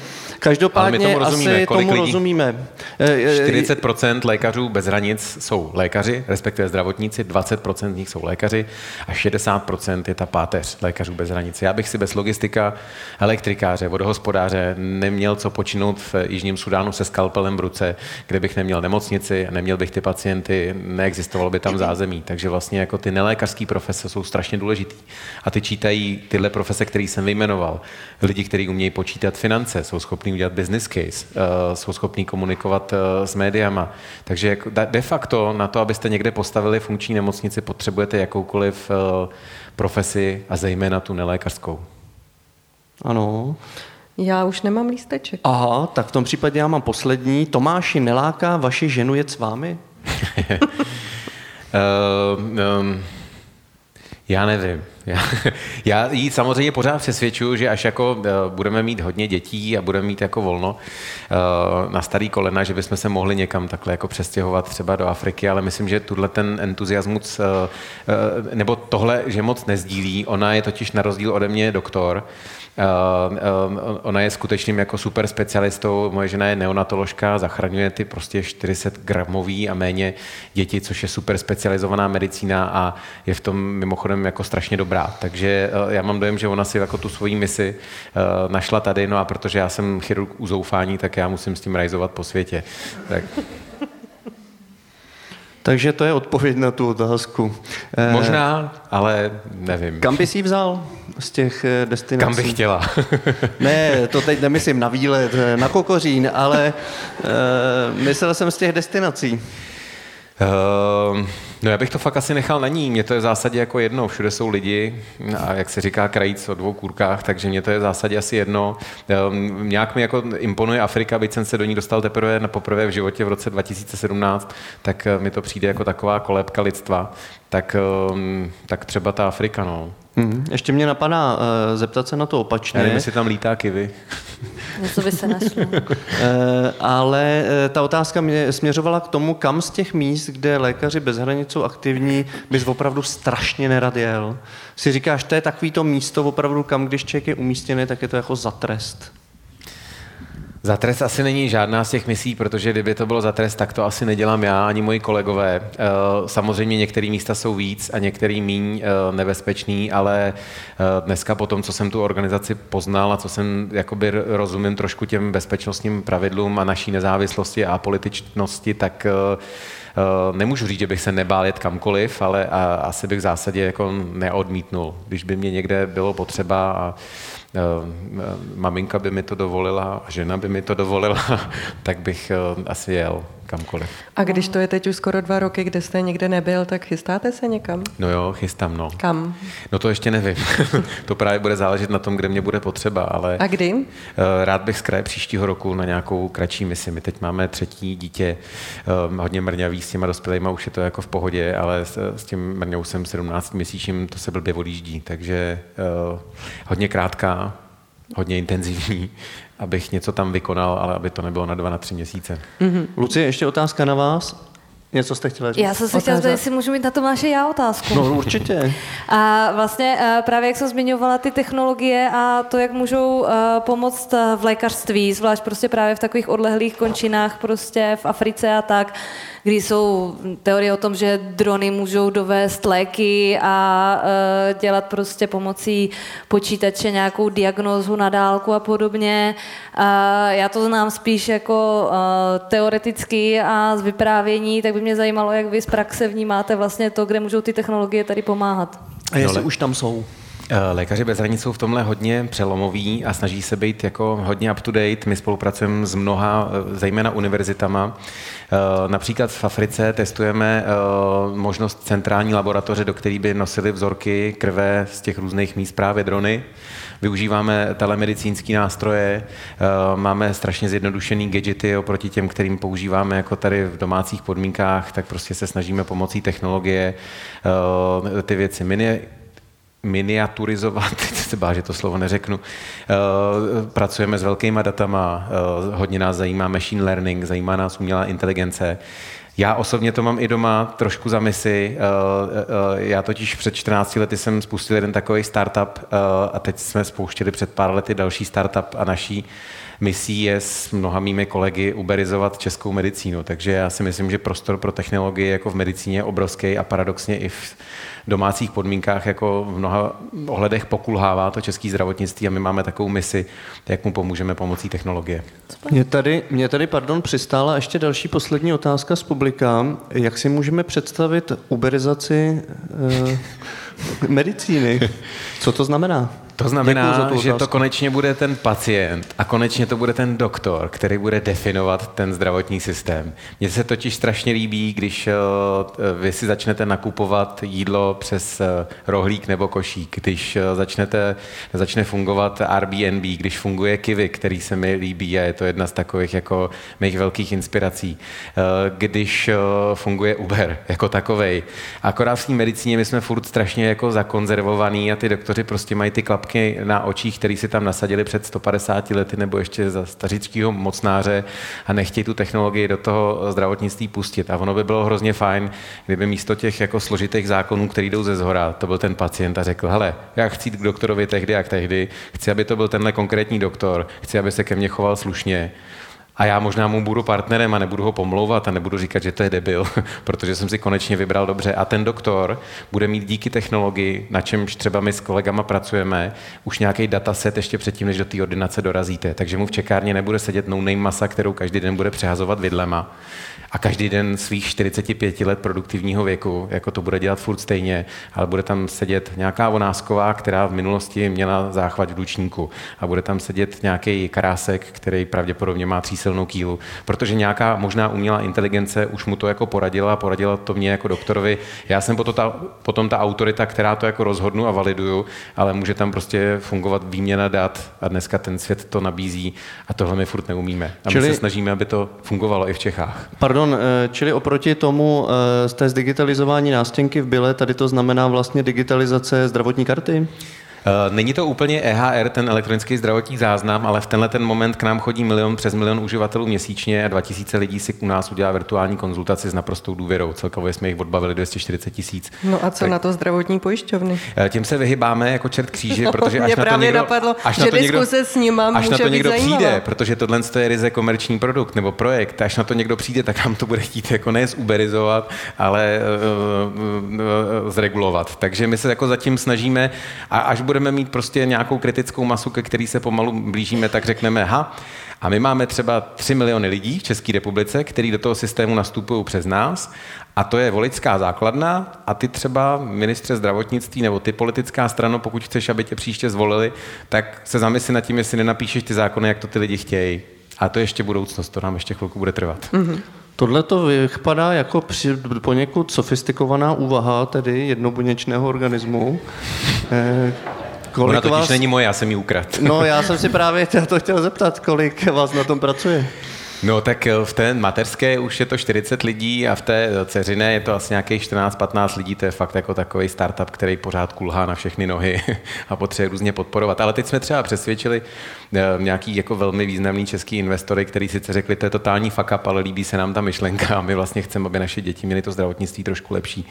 Každopádně Ale my tomu rozumíme. asi Kolik tomu lidí? rozumíme. E, e, 40% lékařů bez hranic jsou lékaři, respektive zdravotníci, 20% z nich jsou lékaři a 60% je ta páteř lékařů bez hranic. Já bych si bez logistika, elektrikáře, vodohospodáře neměl co počinout v Jižním Sudánu se skalpelem v ruce, kde bych neměl nemocnici, neměl bych ty pacienty, neexistovalo by tam zázemí. Takže vlastně jako ty nelékařské profese jsou strašně důležitý. A ty čítají tyhle profese, které jsem vyjmenoval. Lidi, kteří umějí počítat finance, jsou schopní udělat business case, uh, jsou schopní komunikovat uh, s médiama. Takže jako de facto na to, abyste někde postavili funkční nemocnici, potřebujete jakoukoliv uh, profesi a zejména tu nelékařskou. Ano. Já už nemám lísteček. Aha, tak v tom případě já mám poslední. Tomáši, neláká vaši ženu jet s vámi? Uh, um, já nevím. Já, já jí samozřejmě pořád přesvědčuju, že až jako uh, budeme mít hodně dětí a budeme mít jako volno uh, na starý kolena, že bychom se mohli někam takhle jako přestěhovat třeba do Afriky, ale myslím, že tuhle ten entuziasmus, uh, nebo tohle, že moc nezdílí, ona je totiž na rozdíl ode mě doktor, ona je skutečným jako super specialistou, moje žena je neonatoložka, zachraňuje ty prostě 400 gramový a méně děti, což je super specializovaná medicína a je v tom mimochodem jako strašně dobrá. Takže uh, já mám dojem, že ona si jako tu svoji misi uh, našla tady, no a protože já jsem chirurg u zoufání, tak já musím s tím rajzovat po světě. Tak. Takže to je odpověď na tu otázku. Eh, Možná, ale nevím. Kam bys jí vzal z těch eh, destinací? Kam bych chtěla? Ne, to teď nemyslím na výlet, eh, na Kokořín, ale uh, myslel jsem z těch destinací. Uh, no já bych to fakt asi nechal na ní. Mně to je v zásadě jako jedno. Všude jsou lidi a jak se říká krajíc o dvou kůrkách, takže mě to je v zásadě asi jedno. Um, nějak mi jako imponuje Afrika, byť jsem se do ní dostal teprve na poprvé v životě v roce 2017, tak eh, mi to přijde jako taková kolébka lidstva. Tak, um, tak třeba ta Afrika, no. Hmm. Ještě mě napadá uh, zeptat se na to Já opačně, nevím, jestli tam lítá kivy. Něco by se našlo. uh, ale uh, ta otázka mě směřovala k tomu, kam z těch míst, kde lékaři bez hranic jsou aktivní, bys opravdu strašně nerad jel. Si říkáš, to je takový to místo opravdu, kam když člověk je umístěný, tak je to jako za trest. Za trest asi není žádná z těch misí, protože kdyby to bylo za trest, tak to asi nedělám já ani moji kolegové. Eh, Samozřejmě některé místa jsou víc a některý míň eh, nebezpečný, ale eh, dneska po tom, co jsem tu organizaci poznal a co jsem jakoby rozumím trošku těm bezpečnostním pravidlům a naší nezávislosti a političnosti, tak nemůžu říct, že bych se nebál jet kamkoliv, ale asi bych v zásadě jako neodmítnul, když by mě někde bylo potřeba a maminka by mi to dovolila, žena by mi to dovolila, tak bych eh, asi jel kamkoliv. A když to je teď už skoro dva roky, kde jste nikde nebyl, tak chystáte se někam? No jo, chystám, no. Kam? No to ještě nevím. to právě bude záležet na tom, kde mě bude potřeba, ale A kdy? eh, rád bych z kraje příštího roku na nějakou kratší misi. My teď máme třetí dítě, eh, hodně mrňavý s těma dospělejma, už je to jako v pohodě, ale s, s tím mrňousem 17 měsíčním to se blbě odjíždí, takže eh, hodně krátká, hodně intenzivní, abych něco tam vykonal, ale aby to nebylo na dva, na tři měsíce. Mm-hmm. Lucie, ještě otázka na vás. Něco jste chtěla říct? Já jsem se chtěla zeptat, jestli můžu mít na Tomáše já otázku. No určitě. A vlastně eh, právě jak jsem zmiňovala ty technologie a to, jak můžou eh, pomoct eh, v lékařství, zvlášť prostě právě v takových odlehlých končinách prostě v Africe a tak, kdy jsou teorie o tom, že drony můžou dovést léky a dělat prostě pomocí počítače nějakou diagnózu na dálku a podobně. Já to znám spíš jako teoreticky a z vyprávění, tak by mě zajímalo, jak vy z praxe vnímáte vlastně to, kde můžou ty technologie tady pomáhat. A jestli no, už tam jsou? Eh, lékaři bez hranic jsou v tomhle hodně přelomoví a snaží se být jako hodně up to date. My spolupracujeme s mnoha, eh, zejména univerzitama. Eh, například v Africe testujeme možnost centrální laboratoře, do které by nosili vzorky krve z těch různých míst právě drony. Využíváme telemedicínské nástroje, máme strašně zjednodušený gadgety oproti těm, kterým používáme jako tady v domácích podmínkách, tak prostě se snažíme pomocí technologie ty věci mini miniaturizovat, bá, že to slovo neřeknu. Eh, pracujeme s velkýma datama, eh, hodně nás zajímá machine learning, zajímá nás umělá inteligence. Já osobně to mám i doma trošku za misi. Eh, já totiž před 14 lety jsem spustil jeden takový startup a teď jsme spouštili před pár lety další startup a naší misí je s mnoha mými kolegy uberizovat českou medicínu. Takže já si myslím, že prostor pro technologii jako v medicíně je obrovský a paradoxně i v domácích podmínkách jako v mnoha ohledech pokulhává to české zdravotnictví a my máme takovou misi, jak mu pomůžeme pomocí technologie. Mě tady, mě tady, pardon, přistála ještě další poslední otázka z publika. Jak si můžeme představit uberizaci eh, medicíny? Co to znamená? To znamená, že to konečně bude ten pacient a konečně to bude ten doktor, který bude definovat ten zdravotní systém. Mně se totiž strašně líbí, když eh, vy si začnete nakupovat jídlo přes eh, rohlík nebo košík, když eh, začnete, začne fungovat Airbnb, když funguje Kivy, který se mi líbí a je to jedna z takových jako mých velkých inspirací, když funguje Uber jako takovej. Akorát v té medicíně my jsme furt strašně jako zakonzervovaný a ty doktoři prostě mají ty klapky klapky na očích, který si tam nasadili před 150 lety nebo ještě za stařického mocnáře a nechtějí tu technologii do toho zdravotnictví pustit. A ono by bylo hrozně fajn, kdyby místo těch jako složitých zákonů, který jdou ze zhora, to byl ten pacient a řekl, hele, já chci jít k doktorovi tehdy jak tehdy, chci, aby to byl tenhle konkrétní doktor, chci, aby se ke mně choval slušně a já možná mu budu partnerem a nebudu ho pomlouvat a nebudu říkat, že to je debil, protože jsem si konečně vybral dobře. A ten doktor bude mít díky technologii, na čemž třeba my s kolegama pracujeme, už nějaký dataset ještě předtím, než do té ordinace dorazíte. Takže mu v čekárně nebude sedět no name masa, kterou každý den bude přehazovat vidlema, a každý den svých 45 let produktivního věku, jako to bude dělat furt stejně, ale bude tam sedět nějaká onásková, která v minulosti měla záchvat v dučníku a bude tam sedět nějaký karásek, který pravděpodobně má třísilnou kýlu, protože nějaká možná umělá inteligence už mu to jako poradila, poradila to mě jako doktorovi. Já jsem potom ta, potom ta autorita, která to jako rozhodnu a validuju, ale může tam prostě fungovat výměna dat a dneska ten svět to nabízí a tohle my furt neumíme. A Čili... my se snažíme, aby to fungovalo i v Čechách. Pardon, Pardon, eh, čili oproti tomu eh, z té zdigitalizování nástěnky v byle, tady to znamená vlastně digitalizace zdravotní karty? Eh, není to úplně EHR, ten elektronický zdravotní záznam, ale v tenhle ten moment k nám chodí milion přes milion uživatelů měsíčně a 2000 lidí si u nás udělá virtuální konzultaci s naprostou důvěrou. Celkově jsme jich odbavili 240 tisíc. No a co tak, na to zdravotní pojišťovny? Eh, tím se vyhybáme jako čert kříže, protože až na to někdo, napadlo, až že na to někdo, s ním až na to někdo zajímavá. přijde, protože tohle je ryze komerční produkt nebo projekt, až na to někdo přijde, tak vám to bude chtít jako ne zuberizovat, ale uh, uh, uh, zregulovat. Takže my se jako zatím snažíme a až budeme mít prostě nějakou kritickou masu, ke který se pomalu blížíme, tak řekneme, ha, a my máme třeba 3 miliony lidí v České republice, který do toho systému nastupují přes nás a to je voličská základna a ty třeba ministře zdravotnictví nebo ty politická strana, pokud chceš, aby tě příště zvolili, tak se zamysli nad tím, jestli nenapíšeš ty zákony, jak to ty lidi chtějí. A to ještě budoucnost, to nám ještě chvilku bude trvat. Mm-hmm. Tohle to vypadá jako při, poněkud sofistikovaná úvaha, tedy jednobuněčného organismu. Eh, Kolik Ona totiž vás... není moje, já jsem ji ukrad. No, já jsem si právě to chtěl zeptat, kolik vás na tom pracuje. No tak eh, v té mateřské už je to 40 lidí a v té ceřiné je to asi nějakých 14-15 lidí, to je fakt jako takový startup, který pořád kulhá na všechny nohy a potřebuje různě podporovat. Ale teď jsme třeba přesvědčili eh, nějaký jako velmi významný český investory, který sice řekli, to je totální fuck up, ale líbí se nám ta myšlenka a my vlastně chceme, aby naše děti měly to zdravotnictví trošku lepší,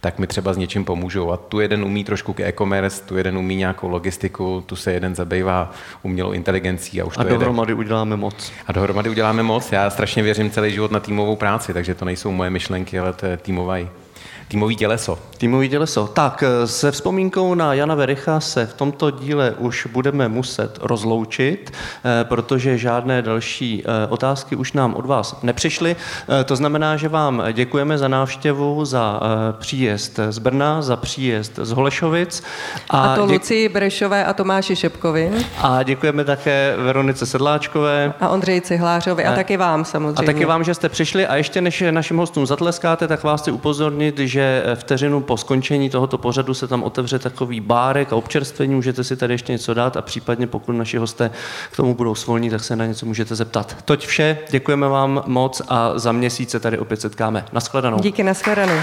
tak mi třeba s něčím pomůžou. A tu jeden umí trošku k e-commerce, tu jeden umí nějakou logistiku, tu se jeden zabývá umělou inteligencí a už A to jede. dohromady uděláme moc. A dohromady uděláme moc. Já strašně věřím celý život na týmovou práci, takže to nejsou moje myšlenky, ale to je týmový, týmový těleso. Týmový těleso. Tak, eh, se vzpomínkou na Jana Vericha se v tomto díle už budeme muset rozloučit, eh, protože žádné další eh, otázky už nám od vás nepřišly. To znamená, že vám děkujeme za návštěvu, za příjezd z Brna, za příjezd z Holešovic. A to děk- Lucii Brešové a Tomáši Šepkovi a děkujeme také Veronice Sedláčkové. a Ondřeji Cihlářovi a Ne. taky vám A samozřejmě. taky vám, že jste přišli a ještě než našim hostům zatleskáte, tak vás chci upozornit, že vteřinu po skončení tohoto pořadu se tam otevře takový bárek a občerstvení, můžete si tady ještě něco dát a případně pokud naši hosté k tomu budou svolní, tak se na něco můžete zeptat. Toť vše, děkujeme vám moc a za měsíc se tady opět setkáme. Naschledanou. Díky, nashledanou.